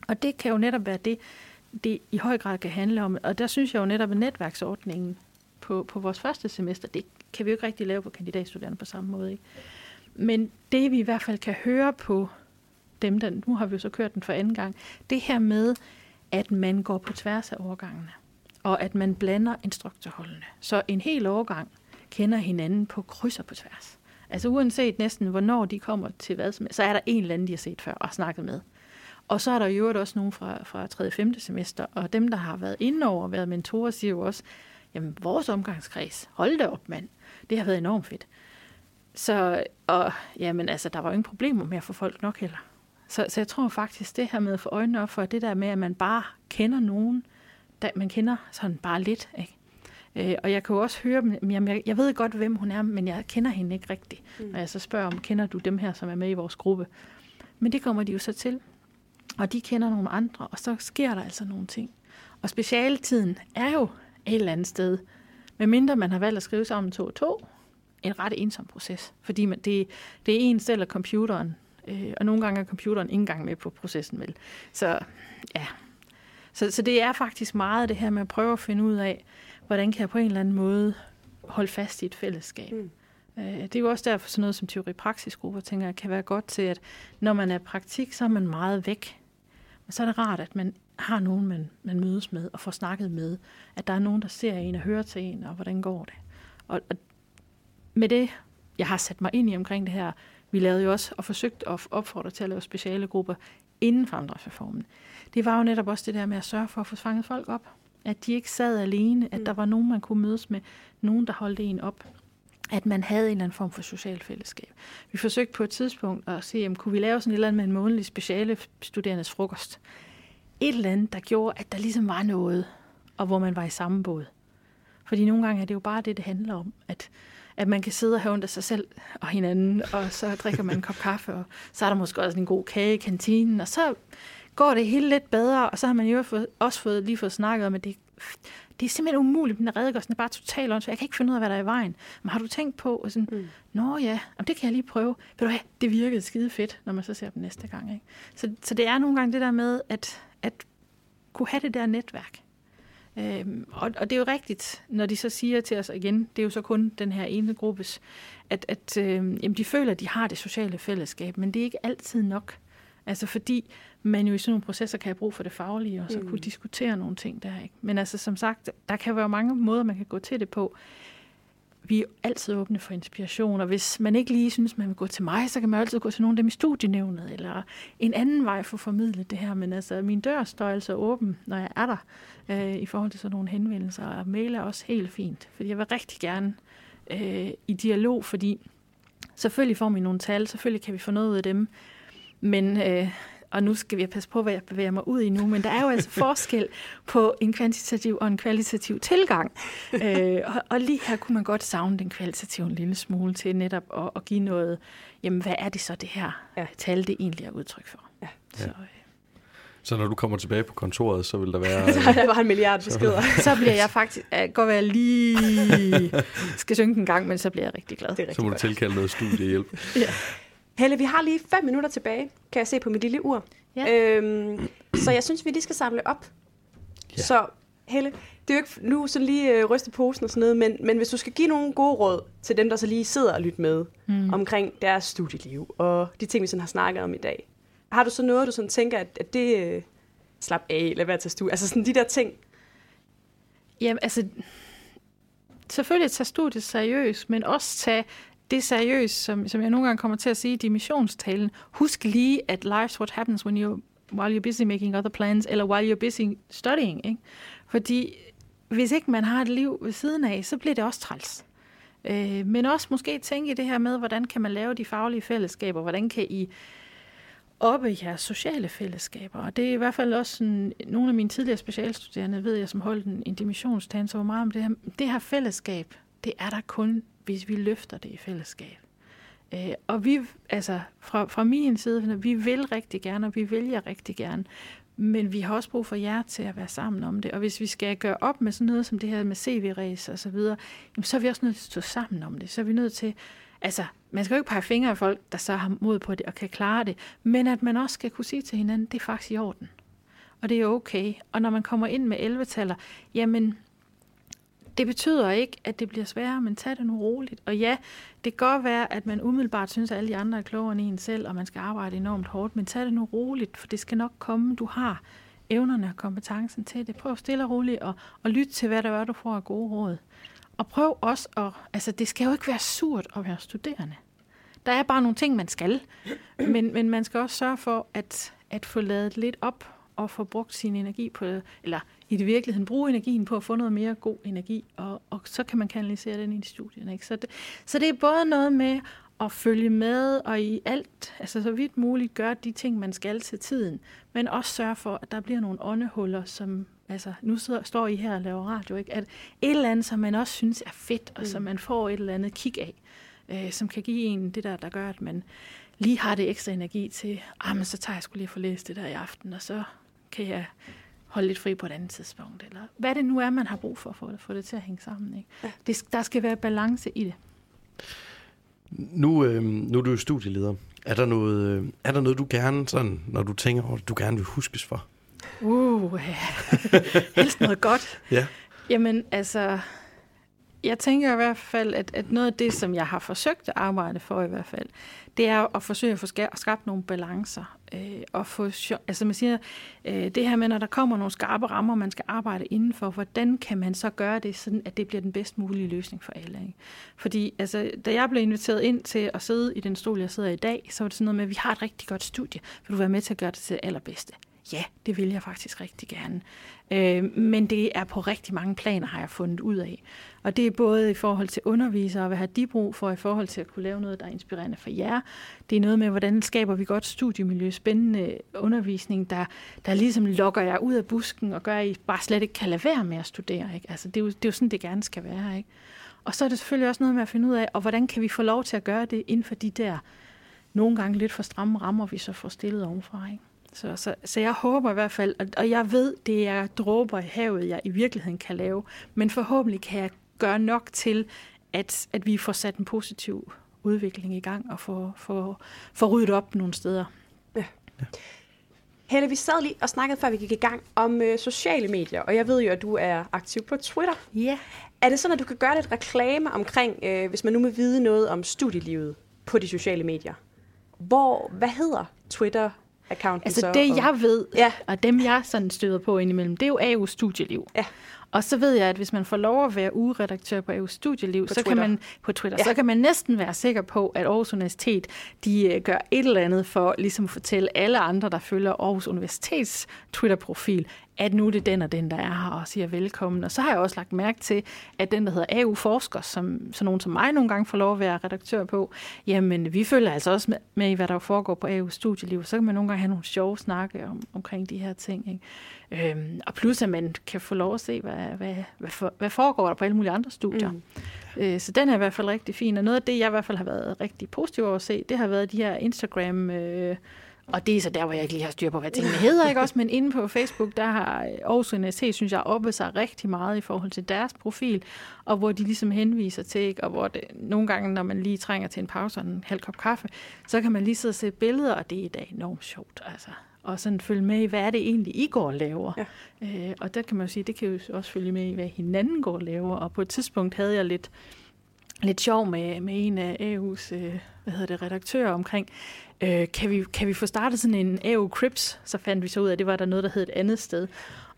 Og det kan jo netop være det, det i høj grad kan handle om. Og der synes jeg jo netop, at netværksordningen på, på vores første semester, det kan vi jo ikke rigtig lave på kandidatstuderende på samme måde. Ikke? Men det vi i hvert fald kan høre på dem, der, nu har vi jo så kørt den for anden gang, det her med, at man går på tværs af årgangene, og at man blander instruktorholdene. Så en hel årgang kender hinanden på kryds og på tværs. Altså uanset næsten, hvornår de kommer til hvad som så er der en eller anden, de har set før og snakket med. Og så er der jo også nogen fra, fra 3. og 5. semester, og dem, der har været inde over og været mentorer, siger jo også, jamen vores omgangskreds, hold da op mand, det har været enormt fedt. Så, og jamen altså, der var jo ingen problemer med at få folk nok heller. Så, så jeg tror faktisk, det her med at få øjnene op for det der med, at man bare kender nogen, der man kender sådan bare lidt, ikke? Øh, og jeg kan jo også høre dem, jamen jeg, jeg ved godt, hvem hun er, men jeg kender hende ikke rigtigt. Mm. Når jeg så spørger om, kender du dem her, som er med i vores gruppe? Men det kommer de jo så til. Og de kender nogle andre, og så sker der altså nogle ting. Og specialtiden er jo et eller andet sted, medmindre man har valgt at skrive sammen to og to, en ret ensom proces. Fordi man, det, det er en selv og computeren, øh, og nogle gange er computeren ikke engang med på processen, vel. Så ja, så, så det er faktisk meget det her med at prøve at finde ud af, hvordan kan jeg på en eller anden måde holde fast i et fællesskab. Mm. Øh, Det er jo også derfor sådan noget som teori-praksisgrupper, tænker jeg, kan være godt til, at når man er praktik, så er man meget væk. Men så er det rart, at man har nogen, man, man mødes med og får snakket med. At der er nogen, der ser en og hører til en, og hvordan går det. Og, og med det, jeg har sat mig ind i omkring det her, vi lavede jo også og forsøgt at opfordre til at lave speciale grupper inden fremdriftsreformen. Det var jo netop også det der med at sørge for at få fanget folk op. At de ikke sad alene, at Mm. der var nogen, man kunne mødes med, nogen, der holdt en op at man havde en eller anden form for socialt fællesskab. Vi forsøgte på et tidspunkt at se, om kunne vi lave sådan et eller andet med en månedlig speciale studerendes frokost. Et eller andet, der gjorde, at der ligesom var noget, og hvor man var i samme båd. Fordi nogle gange er det jo bare det, det handler om, at, at man kan sidde og have ondt af sig selv og hinanden, og så drikker man en kop kaffe, og så er der måske også en god kage i kantinen, og så går det hele lidt bedre, og så har man jo også fået, lige fået snakket om, at det, det er simpelthen umuligt, den der redegørelse er bare totalt åndssvagt. Jeg kan ikke finde ud af, hvad der er i vejen. Men har du tænkt på, og sådan, Mm. nå ja, jamen, det kan jeg lige prøve. Ved du hvad, det virkede skide fedt, når man så ser dem næste gang. Ikke? Så, så det er nogle gange det der med, at, at kunne have det der netværk. Øhm, og, og det er jo rigtigt, når de så siger til os igen, det er jo så kun den her ene gruppes, at, at øh, jamen, de føler, at de har det sociale fællesskab, men det er ikke altid nok. Altså fordi man jo i sådan nogle processer kan have brug for det faglige, og så mm. kunne diskutere nogle ting der. Ikke? Men altså som sagt, der kan være mange måder, man kan gå til det på. Vi er altid åbne for inspiration, og hvis man ikke lige synes, man vil gå til mig, så kan man altid gå til nogle af dem i studienævnet, eller en anden vej for at formidle det her. Men altså, min dør står altså åben, når jeg er der, øh, i forhold til sådan nogle henvendelser, og mail er også helt fint, fordi jeg vil rigtig gerne øh, i dialog, fordi selvfølgelig får vi nogle tal, selvfølgelig kan vi få noget ud af dem, men, øh, og nu skal vi passe på, hvad jeg bevæger mig ud i nu, men der er jo altså forskel på en kvantitativ og en kvalitativ tilgang. Øh, og, og lige her kunne man godt savne den kvalitative en lille smule til netop at, at give noget, jamen hvad er det så det her ja. tal, det egentlig er udtryk for. Ja. Så, øh. Så når du kommer tilbage på kontoret, så vil der være... så er der bare en milliard beskeder. Så, bliver jeg faktisk... Jeg kan være lige... skal synke en gang, men så bliver jeg rigtig glad. Det er rigtig så må du tilkalde noget studiehjælp. ja. Helle, vi har lige fem minutter tilbage, kan jeg se på mit lille ur. Ja. Øhm, så jeg synes, vi lige skal samle op. Ja. Så Helle, det er jo ikke nu så lige øh, ryste posen og sådan noget, men, men hvis du skal give nogle gode råd til dem, der så lige sidder og lytter med mm. omkring deres studieliv og de ting, vi sådan har snakket om i dag. Har du så noget, du sådan tænker, at, at det øh, slap af, eller hvad til studie? Altså sådan de der ting. Jamen altså, selvfølgelig tage studiet seriøst, men også tage det seriøst, som, som jeg nogle gange kommer til at sige i dimissionstalen. Husk lige, at life's what happens when you while you're busy making other plans, eller while you're busy studying. Ikke? Fordi hvis ikke man har et liv ved siden af, så bliver det også træls. Øh, men også måske tænke i det her med, hvordan kan man lave de faglige fællesskaber, hvordan kan I oppe i jeres sociale fællesskaber. Og det er i hvert fald også sådan, nogle af mine tidligere specialstuderende, ved jeg, som holdt en, en dimissionstand, så var meget om det her, det her fællesskab, det er der kun hvis vi løfter det i fællesskab. Øh, og vi, altså fra, fra min side, vi vil rigtig gerne, og vi vælger rigtig gerne, men vi har også brug for jer til at være sammen om det. Og hvis vi skal gøre op med sådan noget som det her med CV-race og så videre, jamen, så er vi også nødt til at stå sammen om det. Så er vi nødt til, altså, man skal jo ikke pege fingre af folk, der så har mod på det og kan klare det, men at man også skal kunne sige til hinanden, det er faktisk i orden. Og det er okay. Og når man kommer ind med 11-taller, jamen, det betyder ikke, at det bliver sværere, men tag det nu roligt. Og ja, det kan godt være, at man umiddelbart synes, at alle de andre er klogere end en selv, og man skal arbejde enormt hårdt, men tag det nu roligt, for det skal nok komme. Du har evnerne og kompetencen til det. Prøv stille og roligt og, og lyt til, hvad der er, du får af gode råd. Og prøv også at, altså det skal jo ikke være surt at være studerende. Der er bare nogle ting, man skal, men, men man skal også sørge for at, at få lavet lidt op og få brugt sin energi på, eller i det virkeligheden bruge energien på at få noget mere god energi, og, og så kan man kanalisere den ind i studierne. Ikke? Så, det, så det er både noget med at følge med, og i alt, altså så vidt muligt, gøre de ting, man skal til tiden, men også sørge for, at der bliver nogle åndehuller, som, altså nu sidder, står I her og laver radio, ikke? at et eller andet, som man også synes er fedt, og mm. som man får et eller andet kig af, øh, som kan give en det der, der gør, at man lige har det ekstra energi til, ah, men så tager jeg skulle lige få læst det der i aften, og så kan jeg holde lidt fri på et andet tidspunkt, eller hvad det nu er, man har brug for, for at få det til at hænge sammen. Ikke? Ja. Det, der skal være balance i det. Nu, øh, nu er du studieleder. Er der noget, øh, er der noget du gerne, sådan, når du tænker over det, du gerne vil huskes for? Uh, ja. helst noget godt. ja. Jamen, altså, jeg tænker i hvert fald, at, at noget af det, som jeg har forsøgt at arbejde for i hvert fald, det er at forsøge at få skabt nogle balancer. Øh, og få, altså man siger, øh, det her med, når der kommer nogle skarpe rammer, man skal arbejde indenfor, hvordan kan man så gøre det, sådan at det bliver den bedst mulige løsning for alle? Ikke? Fordi altså, da jeg blev inviteret ind til at sidde i den stol, jeg sidder i dag, så var det sådan noget med, at vi har et rigtig godt studie. Vil du være med til at gøre det til det allerbedste? Ja, det vil jeg faktisk rigtig gerne. Øh, men det er på rigtig mange planer, har jeg fundet ud af. Og det er både i forhold til undervisere, og hvad har de brug for, i forhold til at kunne lave noget, der er inspirerende for jer. Det er noget med, hvordan skaber vi godt studiemiljø, spændende undervisning, der, der ligesom lokker jer ud af busken og gør, at I bare slet ikke kan lade være med at studere. Ikke? Altså, det, er jo, det er jo sådan, det gerne skal være. Ikke? Og så er det selvfølgelig også noget med at finde ud af, og hvordan kan vi få lov til at gøre det inden for de der nogle gange lidt for stramme rammer, vi så får stillet ovenfra. Ikke? Så, så, så jeg håber i hvert fald, og jeg ved, det er dråber i havet, jeg i virkeligheden kan lave, men forhåbentlig kan jeg gøre nok til, at, at vi får sat en positiv udvikling i gang og får, får, får ryddet op nogle steder. Ja. ja. Helle, vi sad lige og snakkede, før vi gik i gang, om øh, sociale medier, og jeg ved jo, at du er aktiv på Twitter. Ja. Er det sådan, at du kan gøre lidt reklame omkring, øh, hvis man nu vil vide noget om studielivet på de sociale medier? Hvor, hvad hedder Twitter-accounten Altså så? det, og- jeg ved, Ja. og dem jeg sådan støder på indimellem, det er jo AU Studieliv. Ja. Og så ved jeg, at hvis man får lov at være ugeredaktør på AU Studieliv, På så Twitter. kan man på Twitter, Ja. ja. så kan man næsten være sikker på, at Aarhus Universitet de øh, gør et eller andet for ligesom at fortælle alle andre, der følger Aarhus Universitets Twitter-profil, at nu er det den og den, der er her og siger velkommen. Og så har jeg også lagt mærke til, at den, der hedder AU Forsker, som sådan nogen som mig nogle gange får lov at være redaktør på, jamen vi følger altså også med, med i, hvad der foregår på AU Studieliv. Så kan man nogle gange have nogle sjove snakke om, omkring de her ting. Ikke? Øhm, og plus, at man kan få lov at se, hvad, hvad, hvad, for, hvad foregår der på alle mulige andre studier. Mm. Mm. Øh, så den er i hvert fald rigtig fin. Og noget af det, jeg i hvert fald har været rigtig positiv over at se, det har været de her Instagram... Øh, og det er så der, hvor jeg ikke lige har styr på, hvad tingene hedder, ikke også? Men inde på Facebook, der har Aarhus Universitet, synes jeg, oppe sig rigtig meget i forhold til deres profil, og hvor de ligesom henviser til, ikke? og hvor det, nogle gange, når man lige trænger til en pause og en halv kop kaffe, så kan man lige sidde og se billeder, og det er i dag enormt sjovt, altså. Og sådan følge med i, hvad er det egentlig, I går og laver. Ja. Øh, og der kan man jo sige, det kan jo også følge med i, hvad hinanden går og laver. Og på et tidspunkt havde jeg lidt, lidt sjov med, med en af AU's øh, hvad hedder det, redaktører omkring, øh, kan, vi, kan vi få startet sådan en AU Crips? Så fandt vi så ud af, at det var der noget, der hed et andet sted.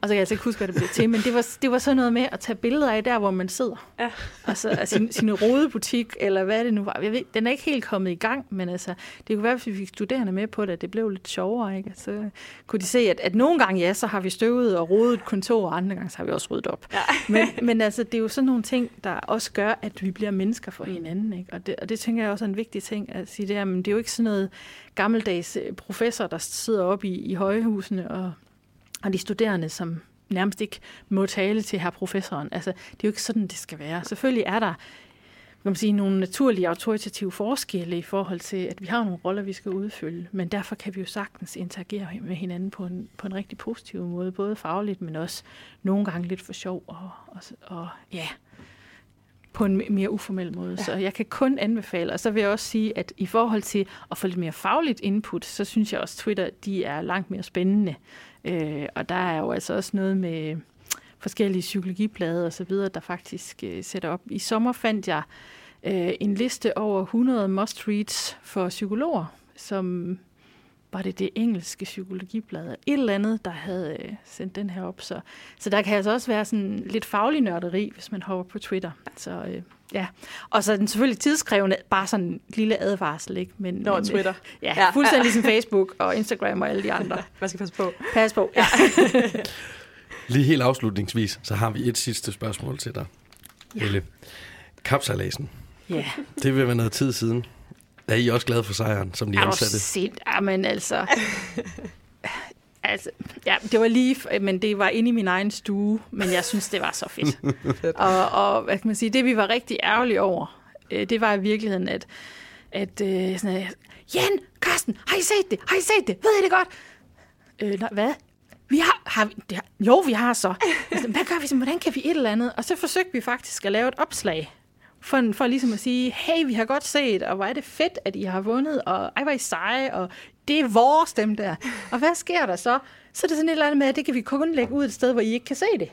Og så kan jeg altså ikke huske, hvad det blev til, men det var, det var sådan noget med at tage billeder af der, hvor man sidder. Ja. Altså af sin, sin rodebutik, eller hvad det nu var. Jeg ved, den er ikke helt kommet i gang, men altså, det kunne være, hvis vi fik studerende med på det, at det blev lidt sjovere. Ikke? Så kunne de se, at, at nogle gange, ja, så har vi støvet og rodet et kontor, og andre gange, så har vi også ryddet op. Ja. men, men altså, det er jo sådan nogle ting, der også gør, at vi bliver mennesker for hinanden. Ikke? Og, det, og det tænker jeg også er en vigtig ting at sige, det er, men det er jo ikke sådan noget gammeldags øh, professor, der sidder oppe i, i højhusene og og de studerende, som nærmest ikke må tale til her professoren. Altså, det er jo ikke sådan, det skal være. Selvfølgelig er der kan man sige, nogle naturlige autoritative forskelle i forhold til, at vi har nogle roller, vi skal udfylde, men derfor kan vi jo sagtens interagere med hinanden på en, på en rigtig positiv måde, både fagligt, men også nogle gange lidt for sjov og, og, og ja, på en mere uformel måde. Ja. Så jeg kan kun anbefale, og så vil jeg også sige, at i forhold til at få lidt mere fagligt input, så synes jeg også, at Twitter de er langt mere spændende. Øh, og der er jo altså også noget med forskellige psykologiblade og så videre, der faktisk øh, sætter op. I sommer fandt jeg øh, en liste over 100 must-reads for psykologer, som var det det engelske psykologiblad, et eller andet, der havde øh, sendt den her op. Så, så der kan altså også være sådan lidt faglig nørderi, hvis man hopper på Twitter. Så øh, ja. Og så er den selvfølgelig tidskrævende, bare sådan en lille advarsel, ikke? Men, Nå, men, Twitter. Ja, Ja. fuldstændig ligesom Facebook og Instagram og alle de andre. Man skal passe på. Pas på. Ja. Lige helt afslutningsvis, så har vi et sidste spørgsmål til dig, Helle. Kapsalasen. ja. Det vil være noget tid siden. Er I også glade for sejren, som de Er ansatte? sind? Jamen altså... Altså, ja, det var lige, men det var inde i min egen stue, men jeg synes, det var så fedt. Fedt. og, og hvad kan man sige, det vi var rigtig ærgerlige over, øh, det var i virkeligheden, at, at øh, sådan, at, Jen, Karsten, har I set det? Har I set det? Ved I det godt? Øh, nej, hvad? Vi har, har vi, det har, jo, vi har så. Altså, hvad gør vi så? Hvordan kan vi et eller andet? Og så forsøgte vi faktisk at lave et opslag, for, for ligesom at sige, hey, vi har godt set, og hvor er det fedt, at I har vundet, og ej, hvor I seje, og det er vores dem der. Og hvad sker der så? Så er det sådan et eller andet med, at det kan vi kun lægge ud et sted, hvor I ikke kan se det.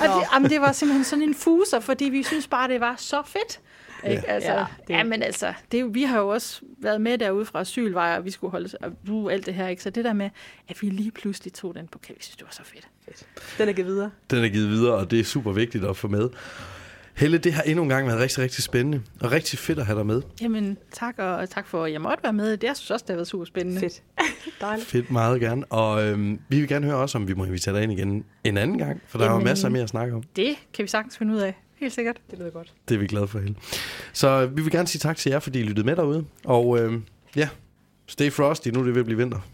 Og det, jamen, det var simpelthen sådan en fuser, fordi vi synes bare, det var så fedt. Ikke? Altså, Ja, ja, det- det... men altså, det, er vi har jo også været med derude fra asylvej, og vi skulle holde og bruge alt det her. Ikke? Så det der med, at vi lige pludselig tog den på kan vi synes, det var så fedt. Den er givet videre. Den er givet videre, og det er super vigtigt at få med. Helle, det har endnu en gang været rigtig, rigtig spændende, og rigtig fedt at have dig med. Jamen, tak, og tak for, at jeg måtte være med. Det jeg synes også, det har været super spændende. Fedt. Dejligt. Fedt, meget gerne. Og øhm, vi vil gerne høre også, om vi må invitere dig ind igen en anden gang, for der er jo Jamen. masser mere at snakke om. Det kan vi sagtens finde ud af. Helt sikkert. Det lyder godt. Det er vi glade for, Helle. Så vi vil gerne sige tak til jer, fordi I lyttede med derude. Og øhm, ja, stay frosty, nu er det ved at blive vinter.